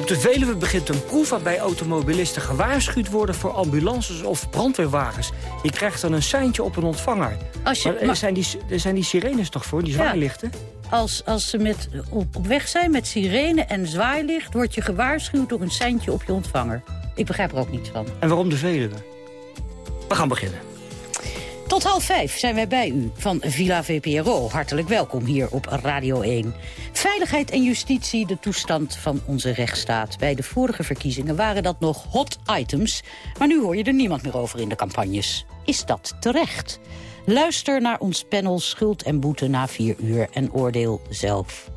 Op de Veluwe begint een proef waarbij automobilisten gewaarschuwd worden... voor ambulances of brandweerwagens. Je krijgt dan een seintje op een ontvanger. Als je, maar, er, zijn die, er zijn die sirenes toch voor, die zwaailichten? Ja als, als ze met, op, op weg zijn met sirene en zwaailicht... word je gewaarschuwd door een seintje op je ontvanger. Ik begrijp er ook niets van. En waarom de Veluwe? We gaan beginnen. Tot half vijf zijn wij bij u van Villa VPRO. Hartelijk welkom hier op Radio 1. Veiligheid en justitie, de toestand van onze rechtsstaat. Bij de vorige verkiezingen waren dat nog hot items... maar nu hoor je er niemand meer over in de campagnes. Is dat terecht? Luister naar ons panel Schuld en Boete na vier uur en oordeel zelf.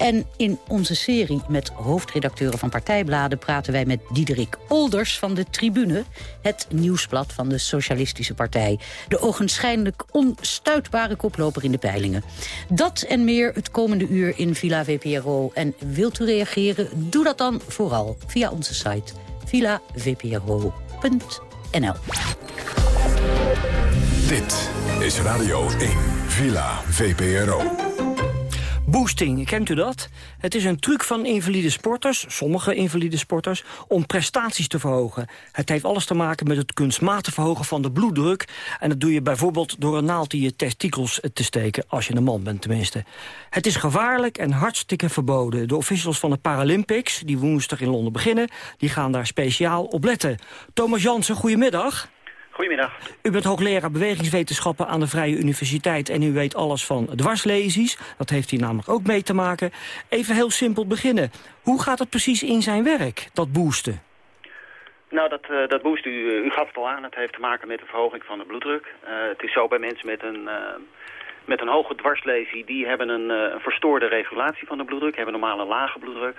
En in onze serie met hoofdredacteuren van partijbladen... praten wij met Diederik Olders van de Tribune... het nieuwsblad van de Socialistische Partij. De ogenschijnlijk onstuitbare koploper in de peilingen. Dat en meer het komende uur in Villa VPRO. En wilt u reageren? Doe dat dan vooral via onze site villavpro.nl. Dit is Radio 1, Villa VPRO. Boosting, kent u dat? Het is een truc van invalide sporters, sommige invalide sporters, om prestaties te verhogen. Het heeft alles te maken met het kunstmatig verhogen van de bloeddruk. En dat doe je bijvoorbeeld door een naald in je testikels te steken, als je een man bent tenminste. Het is gevaarlijk en hartstikke verboden. De officials van de Paralympics, die woensdag in Londen beginnen, die gaan daar speciaal op letten. Thomas Jansen, goedemiddag. Goedemiddag. U bent hoogleraar bewegingswetenschappen aan de Vrije Universiteit... en u weet alles van dwarslesies. Dat heeft hier namelijk ook mee te maken. Even heel simpel beginnen. Hoe gaat het precies in zijn werk, dat boosten? Nou, dat, uh, dat boost u, uh, u gaf het al aan. Het heeft te maken met de verhoging van de bloeddruk. Uh, het is zo bij mensen met een, met een hoge dwarslesie... die hebben een, een verstoorde regulatie van de bloeddruk. hebben normaal een lage bloeddruk.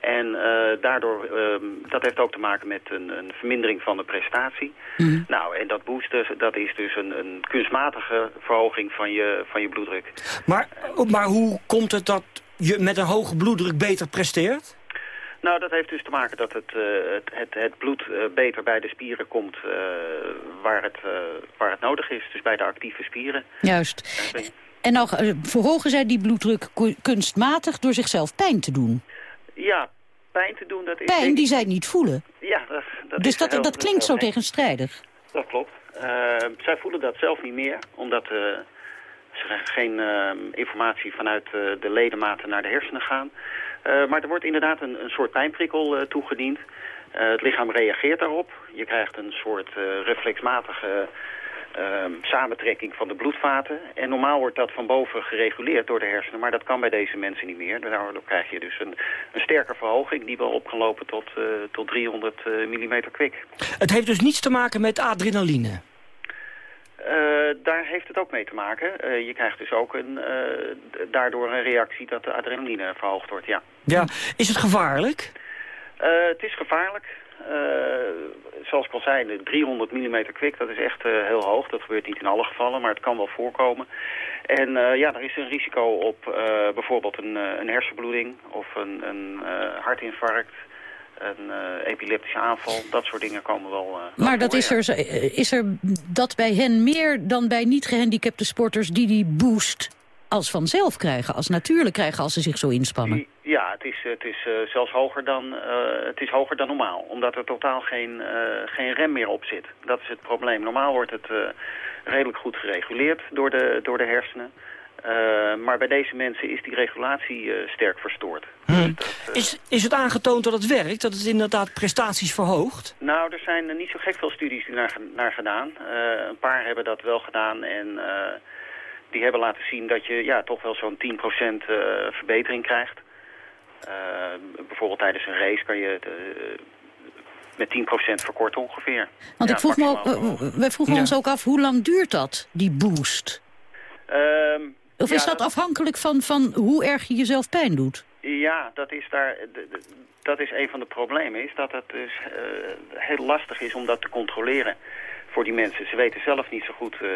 En uh, daardoor, uh, dat heeft ook te maken met een, een vermindering van de prestatie. Mm. Nou, en dat boosten, dat is dus een, een kunstmatige verhoging van je, van je bloeddruk. Maar, maar hoe komt het dat je met een hoge bloeddruk beter presteert? Nou, dat heeft dus te maken dat het, uh, het, het, het, bloed uh, beter bij de spieren komt uh, waar, het, waar het nodig is. Dus bij de actieve spieren. Juist. En nou verhogen zij die bloeddruk kunstmatig door zichzelf pijn te doen? Ja, pijn te doen, dat is... Pijn die zij niet voelen? Ja, dat, dat Dus dat, dat klinkt zo tegenstrijdig? Dat klopt. Uh, zij voelen dat zelf niet meer, omdat uh, ze geen uh, informatie vanuit de ledematen naar de hersenen gaan. maar er wordt inderdaad een, een soort pijnprikkel toegediend. het lichaam reageert daarop. Je krijgt een soort reflexmatige um, samentrekking van de bloedvaten. En normaal wordt dat van boven gereguleerd door de hersenen, maar dat kan bij deze mensen niet meer. Daardoor krijg je dus een, een sterke verhoging die wel op kan lopen tot, uh, tot 300 uh, mm kwik. Het heeft dus niets te maken met adrenaline? daar heeft het ook mee te maken. je krijgt dus ook een, daardoor een reactie dat de adrenaline verhoogd wordt, ja. Ja, is het gevaarlijk? het is gevaarlijk. Zoals ik al zei, de 300 mm kwik, dat is echt heel hoog. Dat gebeurt niet in alle gevallen, maar het kan wel voorkomen. En ja, er is een risico op bijvoorbeeld een, een hersenbloeding of een, een hartinfarct een uh, epileptische aanval. Dat soort dingen komen wel... Uh, maar dat is, er, is er dat bij hen meer dan bij niet-gehandicapte sporters... die die boost als vanzelf krijgen, als natuurlijk krijgen als ze zich zo inspannen? Ja, het is, het is uh, zelfs hoger dan, het is hoger dan normaal. Omdat er totaal geen, geen rem meer op zit. Dat is het probleem. Normaal wordt het redelijk goed gereguleerd door de, door de hersenen. Uh, maar bij deze mensen is die regulatie uh, sterk verstoord. Hmm. Dus dat, is, is het aangetoond dat het werkt? Dat het inderdaad prestaties verhoogt? Nou, er zijn niet zo gek veel studies naar, naar gedaan. een paar hebben dat wel gedaan en die hebben laten zien dat je ja, toch wel zo'n 10% verbetering krijgt. bijvoorbeeld tijdens een race kan je met 10% verkorten ongeveer. Want ik vroeg me ook, wij vroegen ons ook af, hoe lang duurt dat, die boost? Ehm, of is dat, afhankelijk van, van hoe erg je jezelf pijn doet? Ja, dat is, daar, dat is een van de problemen. Is dat het dus uh, heel lastig is om dat te controleren voor die mensen. Ze weten zelf niet zo goed uh,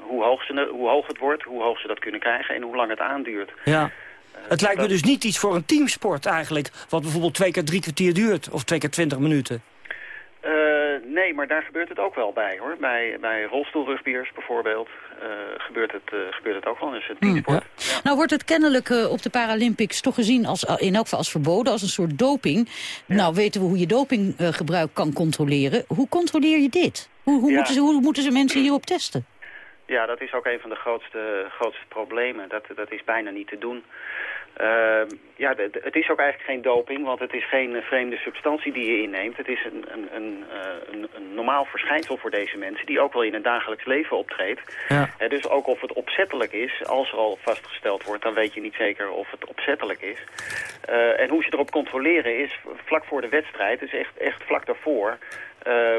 hoe, hoog ze, hoe hoog het wordt, hoe hoog ze dat kunnen krijgen en hoe lang het aanduurt. Ja. Het lijkt me dus niet iets voor een teamsport eigenlijk... wat bijvoorbeeld twee keer drie kwartier duurt of twee keer twintig minuten. Uh, nee, maar daar gebeurt het ook wel bij, hoor. Bij, bij rolstoelrugbiers bijvoorbeeld gebeurt, het, uh, gebeurt het ook wel. Dus het teamsport. Ja. Nou wordt het kennelijk op de Paralympics toch gezien als, in elk geval als verboden, als een soort doping. Nou weten we hoe je dopinggebruik kan controleren. Hoe controleer je dit? Hoe, hoe, moeten ze, hoe moeten ze mensen hierop testen? Ja, dat is ook een van de grootste, grootste problemen. Dat, dat is bijna niet te doen. Uh, ja, het is ook eigenlijk geen doping, want het is geen vreemde substantie die je inneemt. Het is een, een, een, uh, een, een normaal verschijnsel voor deze mensen die ook wel in het dagelijks leven optreedt. Ja. dus ook of het opzettelijk is, als er al vastgesteld wordt, dan weet je niet zeker of het opzettelijk is. Uh, en hoe ze erop controleren is vlak voor de wedstrijd, dus echt, echt vlak daarvoor,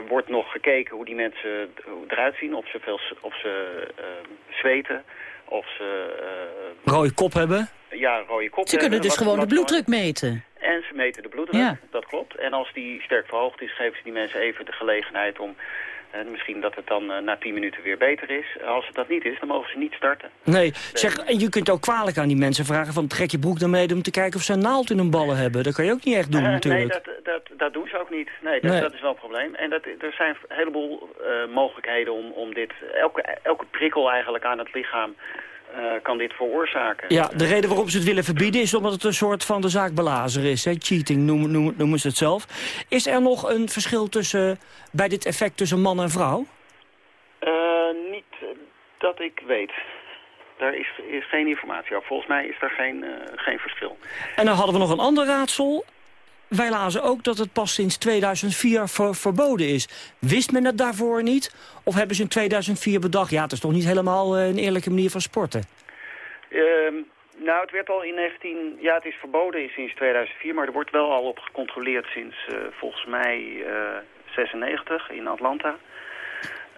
wordt nog gekeken hoe die mensen eruit zien, of ze, veel, of ze uh, zweten, of ze... Rode kop hebben? Ja, rode kop Ze kunnen dus gewoon de bloeddruk meten. En ze meten de bloeddruk, ja. dat klopt. En als die sterk verhoogd is, geven ze die mensen even de gelegenheid om... En misschien dat het dan uh, na 10 minuten weer beter is. Als het dat niet is, dan mogen ze niet starten. Nee, zeg, en je kunt ook kwalijk aan die mensen vragen... van trek je broek dan mee om te kijken of ze een naald in hun ballen hebben. Dat kan je ook niet echt doen uh, natuurlijk. Nee, dat, dat, dat doen ze ook niet. Nee, dat, nee. dat is wel een probleem. En dat, er zijn een heleboel mogelijkheden om, om dit... Elke, elke prikkel eigenlijk aan het lichaam kan dit veroorzaken. Ja, de reden waarom ze het willen verbieden is omdat het een soort van de zaak belazer is. Hè? Cheating noemen, noemen, noemen ze het zelf. Is er nog een verschil tussen, bij dit effect tussen man en vrouw? Uh, niet dat ik weet. Daar is, is geen informatie over. Volgens mij is daar geen, uh, geen verschil. En dan hadden we nog een ander raadsel. Wij lazen ook dat het pas sinds 2004 ver verboden is. Wist men het daarvoor niet? Of hebben ze in 2004 bedacht... ja, het is toch niet helemaal een eerlijke manier van sporten? Uh, nou, het werd al in 19... Ja, het is verboden sinds 2004... maar er wordt wel al op gecontroleerd sinds uh, volgens mij uh, 96 in Atlanta.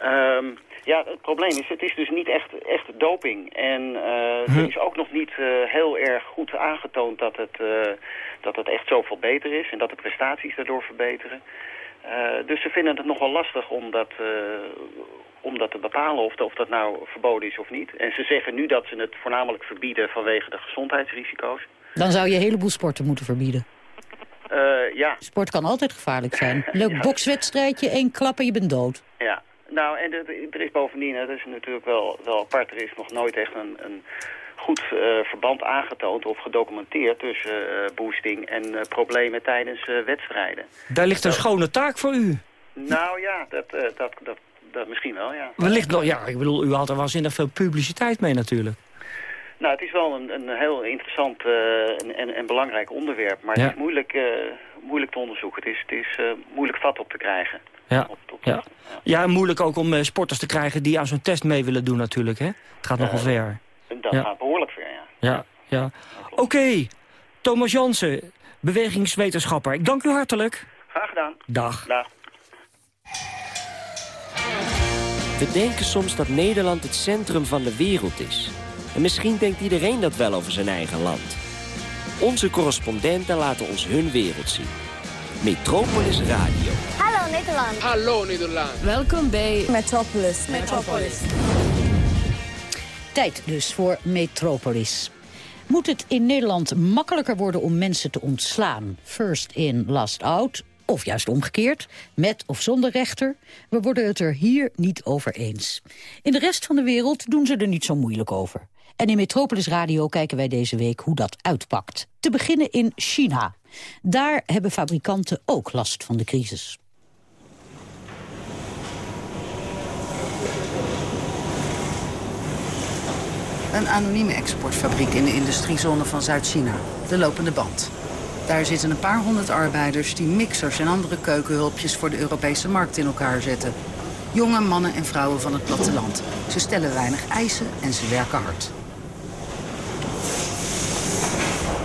Um, ja, het probleem is, het is dus niet echt, echt doping. En uh, is ook nog niet uh, heel erg goed aangetoond dat het, uh, dat het echt zoveel beter is. En dat de prestaties daardoor verbeteren. dus ze vinden het nogal lastig om dat, om dat te bepalen of, of dat nou verboden is of niet. En ze zeggen nu dat ze het voornamelijk verbieden vanwege de gezondheidsrisico's. Dan zou je een heleboel sporten moeten verbieden. ja. Sport kan altijd gevaarlijk zijn. Leuk ja. bokswedstrijdje, één klap en je bent dood. Ja, nou, en er is bovendien, dat is natuurlijk wel, wel apart, er is nog nooit echt een, een goed uh, verband aangetoond of gedocumenteerd tussen uh, boosting en uh, problemen tijdens wedstrijden. Daar ligt een schone taak voor u. Nou ja, dat, dat, dat, dat misschien wel, ja. Wellicht nog, ja, ik bedoel, u had er waanzinnig veel publiciteit mee natuurlijk. Nou, het is wel een, een heel interessant en, en, en, belangrijk onderwerp, maar ja. het is moeilijk, moeilijk te onderzoeken. Het is, het is moeilijk vat op te krijgen. Ja, ja. ja moeilijk ook om uh, sporters te krijgen die aan zo'n test mee willen doen natuurlijk. Hè? Het gaat nogal uh, ver. Dat ja. gaat behoorlijk ver, ja. Ja, ja. Oké, okay. Thomas Jansen, bewegingswetenschapper. Ik dank u hartelijk. Graag gedaan. Dag. Dag. We denken soms dat Nederland het centrum van de wereld is. En misschien denkt iedereen dat wel over zijn eigen land. Onze correspondenten laten ons hun wereld zien. Metropolis Radio. Hallo Nederland. Hallo Nederland. Welkom bij Metropolis. Metropolis. Tijd dus voor Metropolis. Moet het in Nederland makkelijker worden om mensen te ontslaan? First in, last out? Of juist omgekeerd, met of zonder rechter? We worden het er hier niet over eens. In de rest van de wereld doen ze er niet zo moeilijk over. En in Metropolis Radio kijken wij deze week hoe dat uitpakt. Te beginnen in China. Daar hebben fabrikanten ook last van de crisis. Een anonieme exportfabriek in de industriezone van Zuid-China. De lopende band. Daar zitten een paar honderd arbeiders die mixers en andere keukenhulpjes voor de Europese markt in elkaar zetten. Jonge mannen en vrouwen van het platteland. Ze stellen weinig eisen en ze werken hard.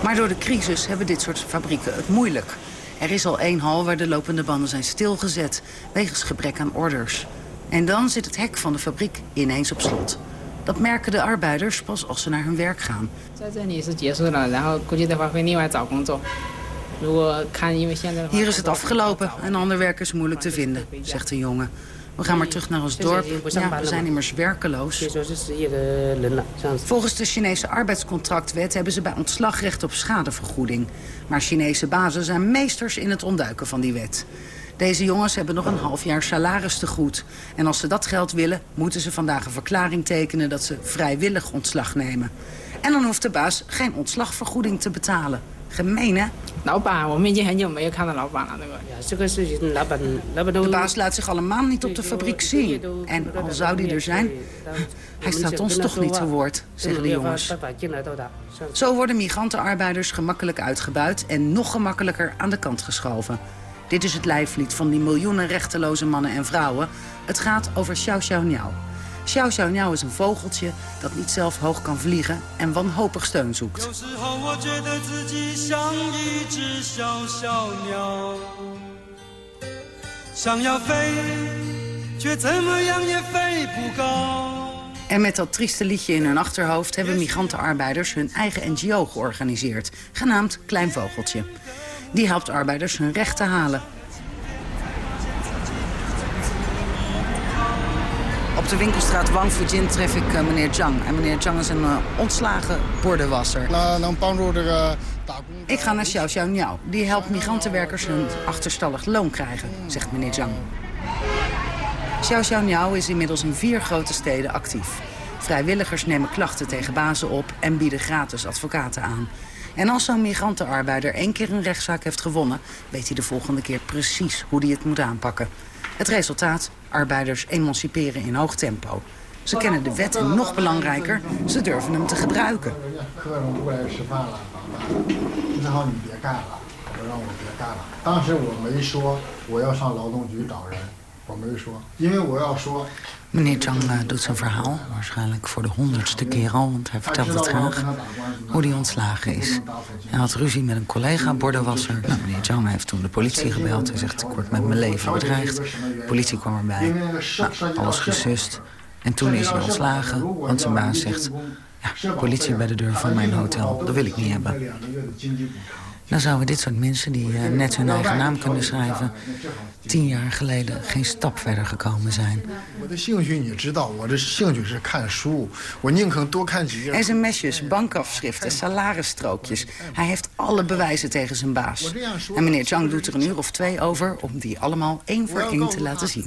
Maar door de crisis hebben dit soort fabrieken het moeilijk. Er is al één hal waar de lopende banden zijn stilgezet... wegens gebrek aan orders. En dan zit het hek van de fabriek ineens op slot. Dat merken de arbeiders pas als ze naar hun werk gaan. Hier is het afgelopen en ander werk is moeilijk te vinden, zegt de jongen. We gaan maar terug naar ons dorp. Ja, we zijn immers werkeloos. Volgens de Chinese arbeidscontractwet hebben ze bij ontslag recht op schadevergoeding. Maar Chinese bazen zijn meesters in het ontduiken van die wet. Deze jongens hebben nog een half jaar salaris te goed. En als ze dat geld willen, moeten ze vandaag een verklaring tekenen... dat ze vrijwillig ontslag nemen. En dan hoeft de baas geen ontslagvergoeding te betalen. Gemeen, hè? De baas laat zich al een maand niet op de fabriek zien. En al zou die er zijn, hij staat ons toch niet te woord, zeggen de jongens. Zo worden migrantenarbeiders gemakkelijk uitgebuit... en nog gemakkelijker aan de kant geschoven. Dit is het lijflied van die miljoenen rechteloze mannen en vrouwen. Het gaat over Xiao Xiao Niao. Xiao Xiao Niao is een vogeltje dat niet zelf hoog kan vliegen en wanhopig steun zoekt. En met dat trieste liedje in hun achterhoofd hebben migrantenarbeiders hun eigen NGO georganiseerd, genaamd Klein Vogeltje. Die helpt arbeiders hun recht te halen. Op de winkelstraat Wang Fujin tref ik uh, meneer Zhang. En meneer Zhang is een uh, ontslagen bordenwasser. Ik ga naar Xiao Xiao Niao. Die helpt migrantenwerkers hun achterstallig loon krijgen, zegt meneer Zhang. Xiao Xiao Niao is inmiddels in vier grote steden actief. Vrijwilligers nemen klachten tegen bazen op en bieden gratis advocaten aan. En als zo'n migrantenarbeider één keer een rechtszaak heeft gewonnen... weet hij de volgende keer precies hoe hij het moet aanpakken. Het resultaat? Arbeiders emanciperen in hoog tempo. Ze kennen de wet en nog belangrijker, ze durven hem te gebruiken. Meneer Chang uh, doet zijn verhaal, waarschijnlijk voor de honderdste keer al... want hij vertelt het graag, hoe hij ontslagen is. Hij had ruzie met een collega, bordenwasser. Nou, meneer Chang heeft toen de politie gebeld. Hij zegt, ik word met mijn leven bedreigd. De politie kwam erbij. Nou, alles gesust. En toen is hij ontslagen, want zijn baas zegt... ja, politie bij de deur van mijn hotel, dat wil ik niet hebben. Dan zouden dit soort mensen die uh, net hun eigen naam kunnen schrijven... tien jaar geleden geen stap verder gekomen zijn. SMS'jes, bankafschriften, salarisstrookjes. Hij heeft alle bewijzen tegen zijn baas. En meneer Zhang doet er een uur of twee over... om die allemaal één voor één te laten zien.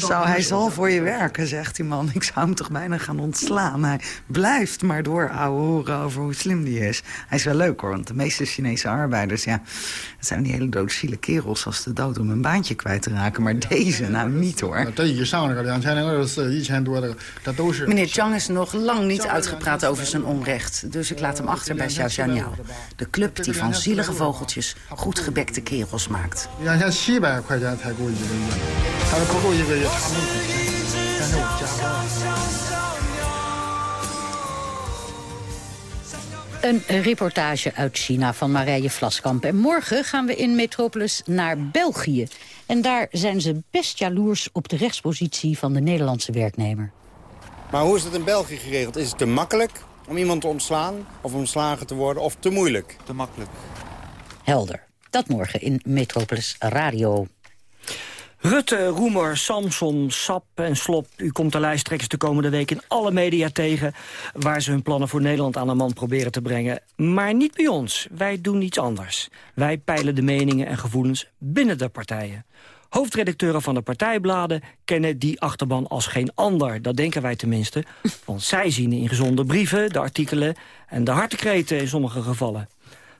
Zou hij zal voor je werken, zegt die man. Ik zou hem toch bijna gaan ontslaan. Hij blijft maar door ouwe horen over hoe slim die is. Hij is wel leuk hoor, want de meeste Chinese arbeiders... ja, het zijn die hele doodziele kerels als de dood om een baantje kwijt te raken. Maar deze, nou niet hoor. Meneer Chang is nog lang niet uitgepraat over zijn onrecht. Dus ik laat hem achter bij Xiao Xiao De club die van zielige vogeltjes goed gebekte kerels maakt. 我加班。 Een reportage uit China van Marije Vlaskamp. En morgen gaan we in Metropolis naar België. En daar zijn ze best jaloers op de rechtspositie van de Nederlandse werknemer. Maar hoe is het in België geregeld? Is het te makkelijk om iemand te ontslaan of ontslagen te worden of te moeilijk? Te makkelijk. Helder. Dat morgen in Metropolis Radio. Rutte, Roemer, Samson, Sap en Slop. U komt de lijsttrekkers de komende week in alle media tegen... waar ze hun plannen voor Nederland aan de man proberen te brengen. Maar niet bij ons. Wij doen iets anders. Wij peilen de meningen en gevoelens binnen de partijen. Hoofdredacteuren van de partijbladen kennen die achterban als geen ander. Dat denken wij tenminste. Want zij zien in gezonde brieven, de artikelen... en de hartekreten in sommige gevallen.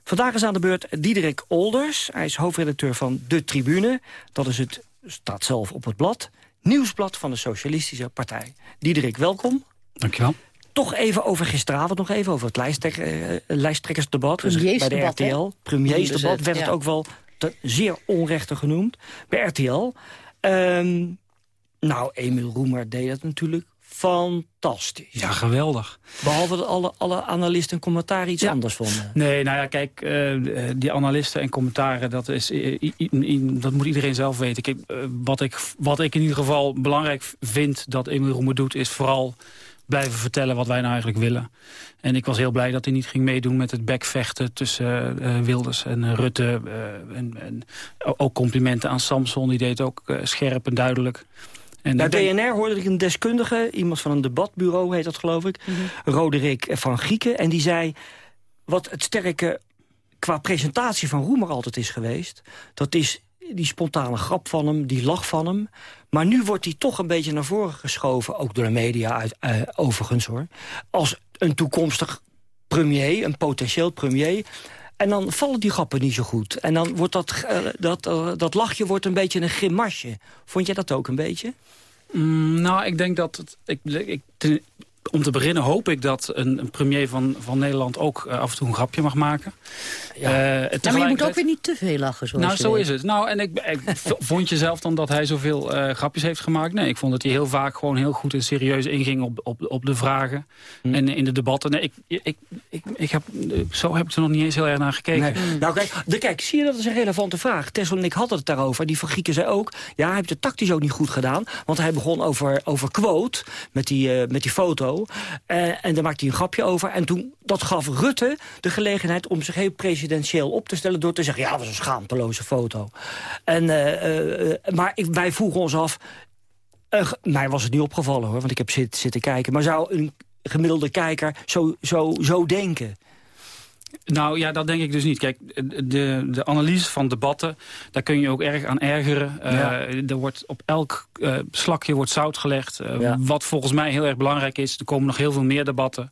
Vandaag is aan de beurt Diederik Olders. Hij is hoofdredacteur van De Tribune. Dat is het staat zelf op het blad. Nieuwsblad van de Socialistische Partij. Diederik, welkom. Dankjewel. Toch even over gisteravond, nog even over het lijsttrekker, uh, lijsttrekkersdebat. Dus bij de RTL. Premiersdebat werd het ook wel te, zeer onrechte genoemd. Bij RTL. Ehm, nou, Emiel Roemer deed het natuurlijk fantastisch. Ja, geweldig. Behalve dat alle, alle analisten en commentaren iets anders vonden. Nee, nou ja, kijk, uh, die analisten en commentaren, dat, is, uh, dat moet iedereen zelf weten. Kijk, uh, wat, ik, wat ik in ieder geval belangrijk vind dat Emil Roemer doet... is vooral blijven vertellen wat wij nou eigenlijk willen. En ik was heel blij dat hij niet ging meedoen met het bekvechten tussen uh, Wilders en Rutte. Uh, en, en, ook complimenten aan Samson, die deed ook scherp en duidelijk. En Bij BNR hoorde ik een deskundige, iemand van een debatbureau heet dat geloof ik, mm -hmm. Roderick van Grieken. En die zei, wat het sterke qua presentatie van Roemer altijd is geweest... dat is die spontane grap van hem, die lach van hem. Maar nu wordt hij toch een beetje naar voren geschoven, ook door de media uit, uh, overigens hoor... als een toekomstig premier, een potentieel premier... En dan vallen die grappen niet zo goed. En dan wordt dat, uh, dat, uh, dat lachje wordt een beetje een grimasje. Vond jij dat ook een beetje? Mm, nou, ik denk dat... Het, ik, ik, om te beginnen hoop ik dat een, een premier van, van Nederland ook uh, af en toe een grapje mag maken. Ja. ja maar je moet ook weer niet te veel lachen. Zoals nou, zo weet. is het. Nou, en ik, ik vond je zelf dan dat hij zoveel grapjes heeft gemaakt? Nee, ik vond dat hij heel vaak gewoon heel goed en serieus inging op, op, op de vragen. Hm. En in de debatten. Nee, ik, ik, ik, ik heb, zo heb ik er nog niet eens heel erg naar gekeken. Nee. Nou, kijk, de, kijk, zie je dat is een relevante vraag. Tessel en ik hadden het daarover. Die van Grieken zei ook, ja, hij heeft het tactisch ook niet goed gedaan. Want hij begon over, over quote, met die, uh, met die foto. Uh, en daar maakte hij een grapje over. En toen, dat gaf Rutte de gelegenheid om zich heel presidentieel op te stellen... door te zeggen, ja, dat was een schaamteloze foto. En, uh, uh, maar ik, wij vroegen ons af... mij was het niet opgevallen, hoor, want ik heb zit, zitten kijken. Maar zou een gemiddelde kijker zo, zo, zo denken? Nou ja, dat denk ik dus niet. Kijk, de, de analyse van debatten, daar kun je ook erg aan ergeren. Ja. Uh, er wordt op elk uh, slakje wordt zout gelegd. Uh, ja. Wat volgens mij heel erg belangrijk is, er komen nog heel veel meer debatten.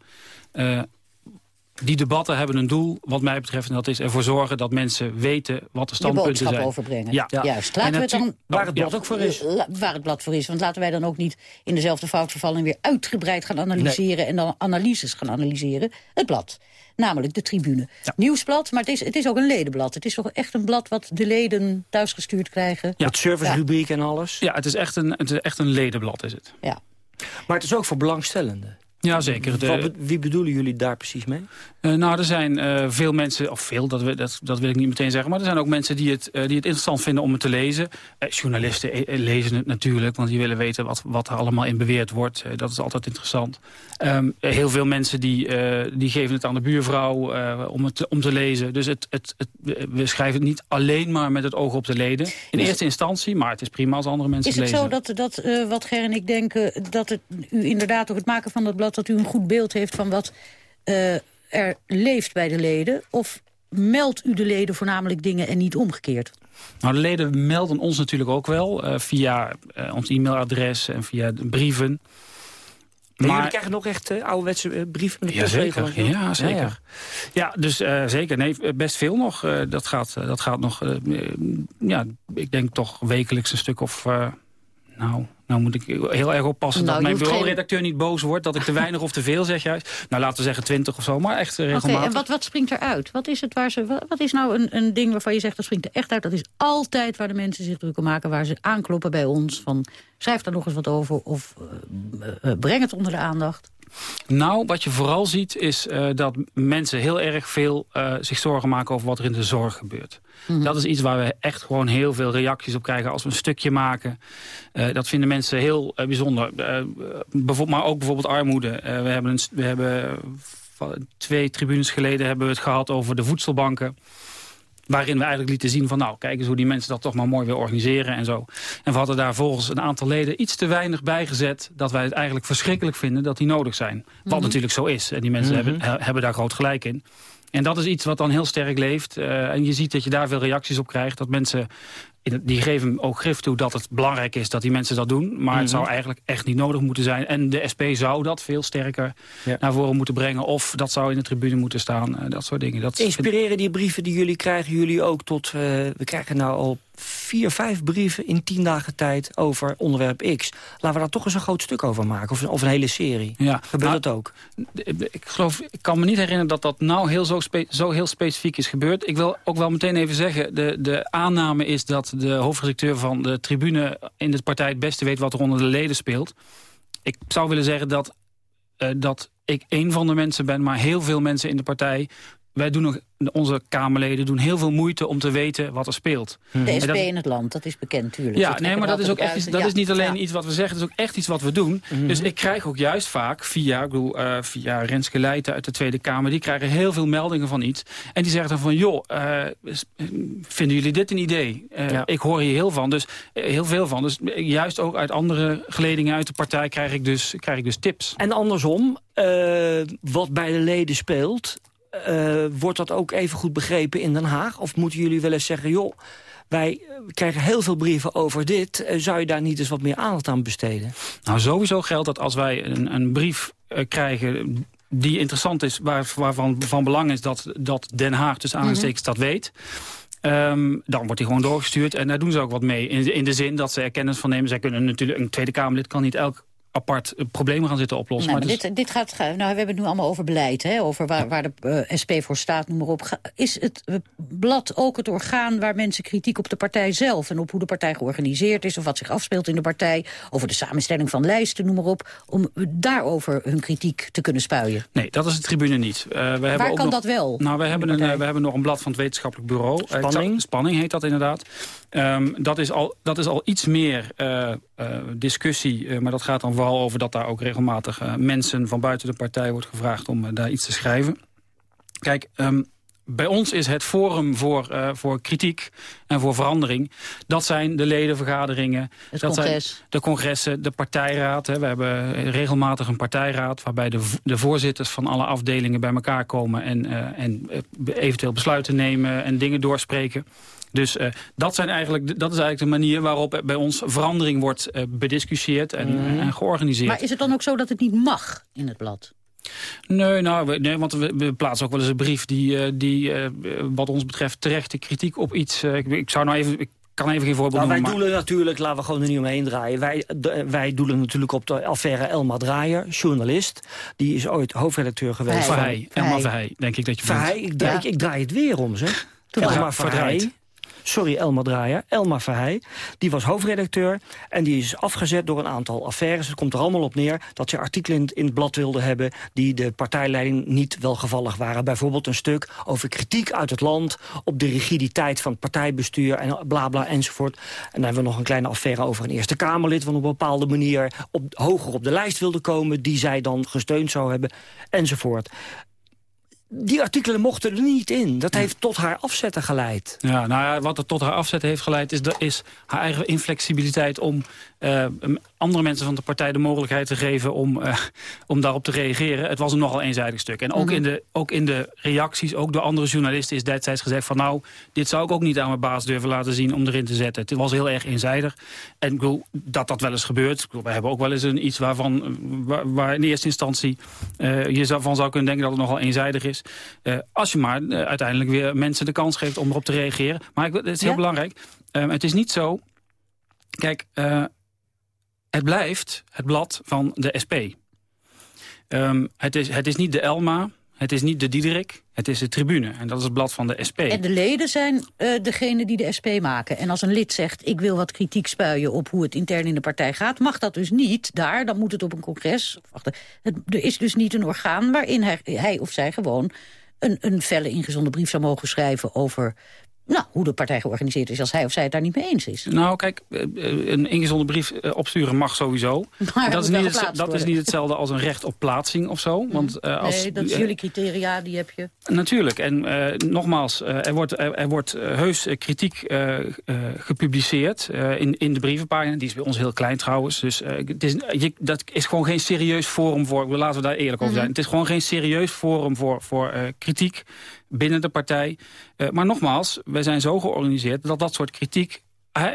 die debatten hebben een doel, wat mij betreft, en dat is ervoor zorgen dat mensen weten wat de standpunten zijn. overbrengen. Ja. ja. Juist. Laten we dan, waar het blad ook voor is. Waar het blad voor is. Want laten wij dan ook niet in dezelfde fout vervallen... en weer uitgebreid gaan analyseren nee. en dan analyses gaan analyseren. Het blad namelijk de tribune. Ja. Nieuwsblad, maar het is, het is ook een ledenblad. Het is toch echt een blad wat de leden thuisgestuurd krijgen. Ja, het servicerubriek ja. en alles. Ja, het is, echt een, het is echt een ledenblad, is het. Ja. Maar het is ook voor belangstellenden. Ja, zeker. De, wie bedoelen jullie daar precies mee? Uh, nou, er zijn uh, veel mensen, of veel, dat, dat, dat wil ik niet meteen zeggen... maar er zijn ook mensen die het, uh, die het interessant vinden om het te lezen. journalisten lezen het natuurlijk, want die willen weten wat, wat er allemaal in beweerd wordt. dat is altijd interessant. Um, heel veel mensen die, die geven het aan de buurvrouw om, het, om te lezen. Dus het, het, het, we schrijven het niet alleen maar met het oog op de leden. In is eerste instantie, maar het is prima als andere mensen het lezen. Is het zo dat, dat wat Ger en ik denken... dat het, u inderdaad door het maken van dat blad... dat u een goed beeld heeft van wat er leeft bij de leden? Of meldt u de leden voornamelijk dingen en niet omgekeerd? Nou, de leden melden ons natuurlijk ook wel uh, via uh, ons e-mailadres en via de brieven. Maar, jullie krijgen nog echt uh, ouderwetse brieven met de ja, zeker. Ja, zeker. Ja, ja. ja dus zeker. Nee, best veel nog. dat, gaat, dat gaat nog, ja, ik denk toch wekelijks een stuk of, nou, nou moet ik heel erg oppassen nou, dat mijn bureauredacteur geen... niet boos wordt... dat ik te weinig of te veel zeg juist. Nou, laten we zeggen twintig of zo, maar echt regelmatig. Oké, okay, en wat, wat springt eruit? Wat is, het waar ze, wat is nou een, een ding waarvan je zegt dat springt er echt uit? Dat is altijd waar de mensen zich druk om maken... waar ze aankloppen bij ons van schrijf daar nog eens wat over... of uh, uh, breng het onder de aandacht. Nou, wat je vooral ziet is uh, dat mensen heel erg veel uh, zich zorgen maken over wat er in de zorg gebeurt. Mhm. Dat is iets waar we echt gewoon heel veel reacties op krijgen als we een stukje maken. Uh, dat vinden mensen heel bijzonder. maar ook bijvoorbeeld armoede. we hebben, een, we hebben twee tribunes geleden hebben we het gehad over de voedselbanken. Waarin we eigenlijk lieten zien van nou, kijk eens hoe die mensen dat toch maar mooi willen organiseren en zo. En we hadden daar volgens een aantal leden iets te weinig bijgezet dat wij het eigenlijk verschrikkelijk vinden dat die nodig zijn. Wat mhm. natuurlijk zo is. En die mensen mhm. hebben, hebben daar groot gelijk in. En dat is iets wat dan heel sterk leeft. Uh, en je ziet dat je daar veel reacties op krijgt. Dat mensen die geven ook grif toe dat het belangrijk is dat die mensen dat doen. Maar het mhm. zou eigenlijk echt niet nodig moeten zijn. En de SP zou dat veel sterker naar voren moeten brengen. Of dat zou in de tribune moeten staan. Uh, dat soort dingen. Dat Inspireren die brieven die jullie krijgen jullie ook tot... Uh, we krijgen nou al vier, vijf brieven in tien dagen tijd over onderwerp X. Laten we daar toch eens een groot stuk over maken. Of, of een hele serie. Ja, Gebeurt nou, dat ook? Ik, geloof, ik kan me niet herinneren dat dat nou heel zo, zo heel specifiek is gebeurd. Ik wil ook wel meteen even zeggen... de, de aanname is dat de hoofdredacteur van de tribune... in de partij het beste weet wat er onder de leden speelt. Ik zou willen zeggen dat, uh, dat ik één van de mensen ben... maar heel veel mensen in de partij wij doen nog, onze Kamerleden doen heel veel moeite om te weten wat er speelt. De SP in het land, dat is bekend, tuurlijk. Ja, nee, maar dat is ook echt iets, dat is niet alleen iets wat we zeggen, dat is ook echt iets wat we doen. Mhm. Dus ik krijg ook juist vaak via, ik bedoel, uh, via Renske Leijten uit de Tweede Kamer, die krijgen heel veel meldingen van iets. En die zeggen dan van, joh, uh, vinden jullie dit een idee? Uh, Ik hoor hier heel van, dus heel veel van. Dus juist ook uit andere geledingen uit de partij krijg ik dus, krijg ik dus tips. En andersom, wat bij de leden speelt uh, wordt dat ook even goed begrepen in Den Haag? Of moeten jullie wel eens zeggen, joh, wij krijgen heel veel brieven over dit. Uh, zou je daar niet eens wat meer aandacht aan besteden? Nou, sowieso geldt dat als wij een, een brief uh, krijgen die interessant is... Waar, waarvan van belang is dat, dat Den Haag, dus aanstekens mm dat weet... Um, dan wordt hij gewoon doorgestuurd en daar doen ze ook wat mee. In, in de zin dat ze er kennis van nemen. Zij kunnen natuurlijk, een Tweede Kamerlid kan niet elk apart problemen gaan zitten oplossen. Nou, maar dit, dit gaat, nou, we hebben het nu allemaal over beleid, hè, over waar, waar de uh, eh, SP voor staat, noem maar op. Is het blad ook het orgaan waar mensen kritiek op de partij zelf... en op hoe de partij georganiseerd is of wat zich afspeelt in de partij... over de samenstelling van lijsten, noem maar op... om daarover hun kritiek te kunnen spuien? Nee, dat is de tribune niet. Uh, we hebben waar ook kan nog, dat wel? Nou, we hebben, een, uh, we hebben nog een blad van het wetenschappelijk bureau. Spanning? Spanning heet dat inderdaad. Um, dat, is al, dat is al iets meer discussie, maar dat gaat dan vooral over dat daar ook regelmatig uh, mensen van buiten de partij wordt gevraagd om uh, daar iets te schrijven. Kijk, um, bij ons is het forum voor, uh, voor kritiek en voor verandering. Dat zijn de ledenvergaderingen. Het dat congres. Zijn de congressen, de partijraad. Hè. We hebben regelmatig een partijraad... waarbij de, de voorzitters van alle afdelingen bij elkaar komen... en, uh, en eventueel besluiten nemen en dingen doorspreken. Dus uh, dat, zijn eigenlijk, dat is eigenlijk de manier waarop bij ons verandering wordt uh, bediscussieerd en, mm. en, georganiseerd. Maar is het dan ook zo dat het niet mag in het blad? Nee, nou, nee want we, we plaatsen ook wel eens een brief die, uh, die wat ons betreft terechte kritiek op iets... Ik, ik, zou nou even... Ik, kan even geen voorbeeld nou, noemen. Wij doelen natuurlijk, laten we gewoon er niet omheen draaien. Wij, de, wij doelen natuurlijk op de affaire Elma Draaier, journalist. Die is ooit hoofdredacteur geweest. Verheij, Elma Verheij, denk ik dat je Verheij, ik, ja. ik, ik, draai het weer om, zeg. Elma Verheij sorry Elma Draaier, Elma Verheij. Die was hoofdredacteur en die is afgezet door een aantal affaires. Het komt er allemaal op neer dat ze artikelen in het blad wilden hebben... die de partijleiding niet welgevallig waren. Bijvoorbeeld een stuk over kritiek uit het land... op de rigiditeit van het partijbestuur en bla bla enzovoort. En dan hebben we nog een kleine affaire over een Eerste Kamerlid... wat op een bepaalde manier op, hoger op de lijst wilde komen... die zij dan gesteund zou hebben, enzovoort die artikelen mochten er niet in. Dat heeft tot haar afzetten geleid. Ja, nou ja, wat er tot haar afzetten heeft geleid... is, is haar eigen inflexibiliteit om uh, andere mensen van de partij de mogelijkheid te geven om, uh, om daarop te reageren. Het was een nogal eenzijdig stuk. En ook, mm in de, ook in de reacties, ook door andere journalisten is destijds gezegd van nou, dit zou ik ook niet aan mijn baas durven laten zien om erin te zetten. Het was heel erg eenzijdig. En ik bedoel, dat dat wel eens gebeurt. we hebben ook wel eens een, iets waarvan, waar, waar in eerste instantie uh, je van zou kunnen denken dat het nogal eenzijdig is. als je maar uiteindelijk weer mensen de kans geeft om erop te reageren. Maar ik, het is heel ja? belangrijk. het is niet zo... Kijk, het blijft het blad van de SP. Um, het, is, het is niet de Elma, Het is niet de Diederik, het is de tribune. En dat is het blad van de SP. En de leden zijn uh, degene die de SP maken. En als een lid zegt, ik wil wat kritiek spuien op hoe het intern in de partij gaat... mag dat dus niet daar, dan moet het op een congres. Wacht, het, er is dus niet een orgaan waarin hij, of zij gewoon... Een, een felle ingezonden brief zou mogen schrijven over nou, hoe de partij georganiseerd is als hij of zij het daar niet mee eens is. Nou, kijk, eh, eh, een ingezonden brief eh, opsturen mag sowieso. Maar dat, is niet, het, dat is niet hetzelfde als een recht op plaatsing of zo. Mhm. Want, uh, als, nee, dat is jullie criteria, die heb je. Natuurlijk. En uh, nogmaals, uh, er wordt, er, er wordt heus kritiek gepubliceerd in, in de brievenpagina. Die is bij ons heel klein trouwens. Dus het is, je, dat is gewoon geen serieus forum voor... Laten we daar eerlijk over mhm. zijn. Het is gewoon geen serieus forum voor, voor kritiek binnen de partij. Uh, maar nogmaals, wij zijn zo georganiseerd dat dat soort kritiek...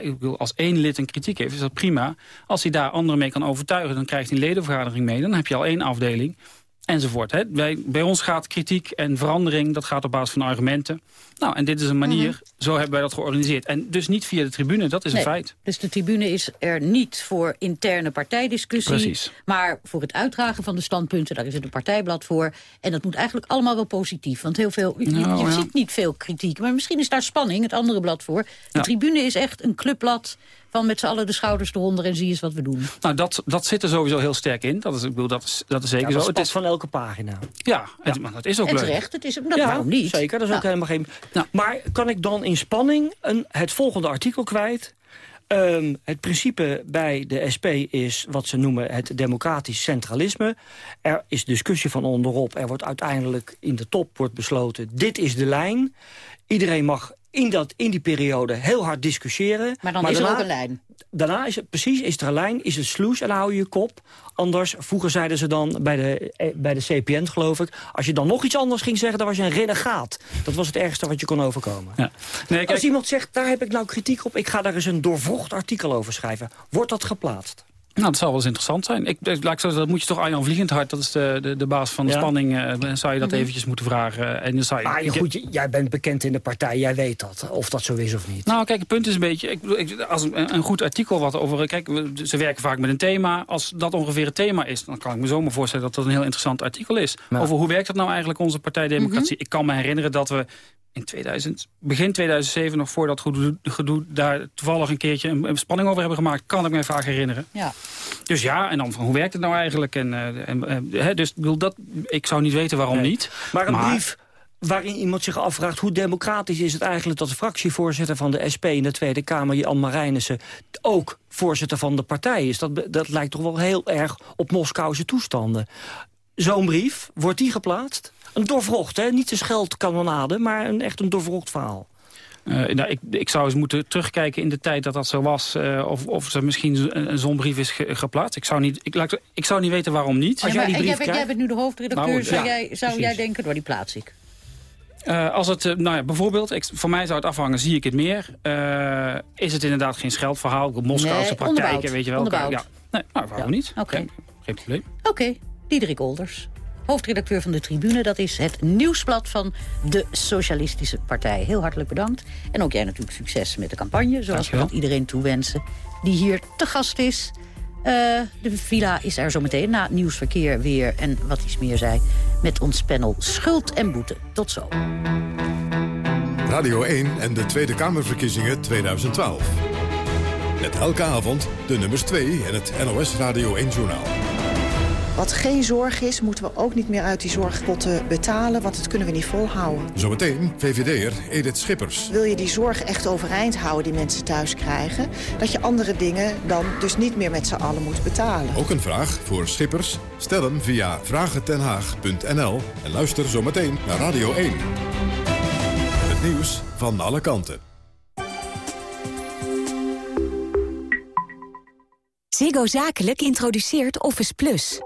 ik wil, als één lid een kritiek heeft, is dat prima. Als hij daar anderen mee kan overtuigen, dan krijgt hij een ledenvergadering mee. Dan heb je al één afdeling enzovoort. Hè. Bij, bij ons gaat kritiek en verandering, dat gaat op basis van argumenten. Nou, en dit is een manier, mhm. Zo hebben wij dat georganiseerd. En dus niet via de tribune, dat is een feit. Dus de tribune is er niet voor interne partijdiscussie... Precies. maar voor het uitdragen van de standpunten, daar is het een partijblad voor. En dat moet eigenlijk allemaal wel positief. Want heel veel, je, nou, ziet niet veel kritiek, maar misschien is daar spanning, het andere blad voor. De tribune is echt een clubblad van met z'n allen de schouders eronder en zie eens wat we doen. Nou, dat, dat zit er sowieso heel sterk in. Dat is, ik bedoel, dat is, dat is zeker zo. Het is van elke pagina. Ja, het, maar dat is ook en leuk. terecht, het is, dat ja, waarom niet? zeker, dat is ook helemaal geen... Nou. Maar kan ik dan in spanning een, het volgende artikel kwijt... Um, het principe bij de SP is wat ze noemen het democratisch centralisme. Er is discussie van onderop. Er wordt uiteindelijk in de top wordt besloten... dit is de lijn. Iedereen mag in, dat, in die periode heel hard discussiëren. Maar dan is er ook een lijn. Daarna is het precies, is er een lijn, is het sloes en dan hou je je kop. Anders, vroeger zeiden ze dan bij de, eh, bij de CPN geloof ik... als je dan nog iets anders ging zeggen, dan was je een renegaat. Dat was het ergste wat je kon overkomen. Ja. Nee, kijk... Als iemand zegt, daar heb ik nou kritiek op... ik ga daar eens een doorvocht artikel over schrijven. Wordt dat geplaatst? Nou, dat zou wel eens interessant zijn. Ik, ik, laat ik dat moet je toch Arjan Vliegendhart, dat is de, de, de baas van de spanning, uh, zou je dat mm eventjes moeten vragen. En dan zou je, maar goed, jij bent bekend in de partij, jij weet dat, of dat zo is of niet. Nou, kijk, het punt is een beetje, ik, als een, een, goed artikel wat over, kijk, ze werken vaak met een thema. Als dat ongeveer het thema is, dan kan ik me zomaar voorstellen dat dat een heel interessant artikel is. Over hoe werkt dat nou eigenlijk, onze partijdemocratie? Mm Ik kan me herinneren dat we in 2000, begin 2007, nog voor dat gedoe, daar toevallig een keertje een, spanning over hebben gemaakt, kan ik me vaak herinneren. Ja. Dus ja, en dan van hoe werkt het nou eigenlijk? En, uh, en uh, dus bedoel, dat, ik zou niet weten waarom niet. Maar een brief waarin iemand zich afvraagt... hoe democratisch is het eigenlijk dat de fractievoorzitter van de SP... in de Tweede Kamer, Jan Marijnissen, ook voorzitter van de partij is. Dat, dat lijkt toch wel heel erg op Moskouse toestanden. Zo'n brief, wordt die geplaatst? Een doorvrocht, hè? niet de scheldkanonade, maar een, echt een doorvrocht verhaal. Uh, nou, ik, ik, zou eens moeten terugkijken in de tijd dat dat zo was. Uh, of, of er misschien een, zo'n brief is geplaatst. Ik zou, niet, ik, ik, zou niet weten waarom niet. Als jij, die brief jij, bent, jij bent nu de hoofdredacteur. Nou, zou, jij, zou jij denken, door die plaats ik? Uh, als het, nou ja, bijvoorbeeld, ik, voor mij zou het afhangen, zie ik het meer. is het inderdaad geen scheldverhaal? Moskouse nee, praktijken, weet je wel. Ja, nee, nou, waarom niet? Oké. Geen, geen, probleem. Oké, okay. Diederik Olders hoofdredacteur van de Tribune. Dat is het nieuwsblad van de Socialistische Partij. Heel hartelijk bedankt. En ook jij natuurlijk succes met de campagne, zoals we dat iedereen toewensen die hier te gast is. Uh, de villa is er zometeen na nieuwsverkeer weer en wat iets meer zei... met ons panel Schuld en Boete. Tot zo. Radio 1 en de Tweede Kamerverkiezingen 2012. Met elke avond de nummers 2 en het NOS Radio 1-journaal. Wat geen zorg is, moeten we ook niet meer uit die zorgpotten betalen... want dat kunnen we niet volhouden. Zometeen VVD'er Edith Schippers. Wil je die zorg echt overeind houden die mensen thuis krijgen... dat je andere dingen dan dus niet meer met z'n allen moet betalen. Ook een vraag voor Schippers? Stel hem via vragentenhaag.nl en luister zometeen naar Radio 1. Het nieuws van alle kanten. Ziggo Zakelijk introduceert Office Plus...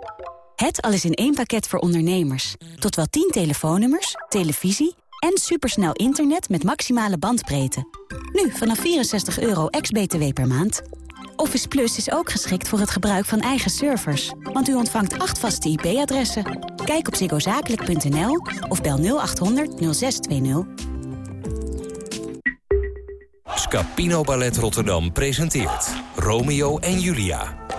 Het alles in één pakket voor ondernemers. Tot wel 10 telefoonnummers, televisie en supersnel internet met maximale bandbreedte. Nu vanaf 64 euro ex-BTW per maand. Office Plus is ook geschikt voor het gebruik van eigen servers. Want u ontvangt acht vaste IP-adressen. Kijk op ziggozakelijk.nl of bel 0800 0620. Scapino Ballet Rotterdam presenteert Romeo en Julia.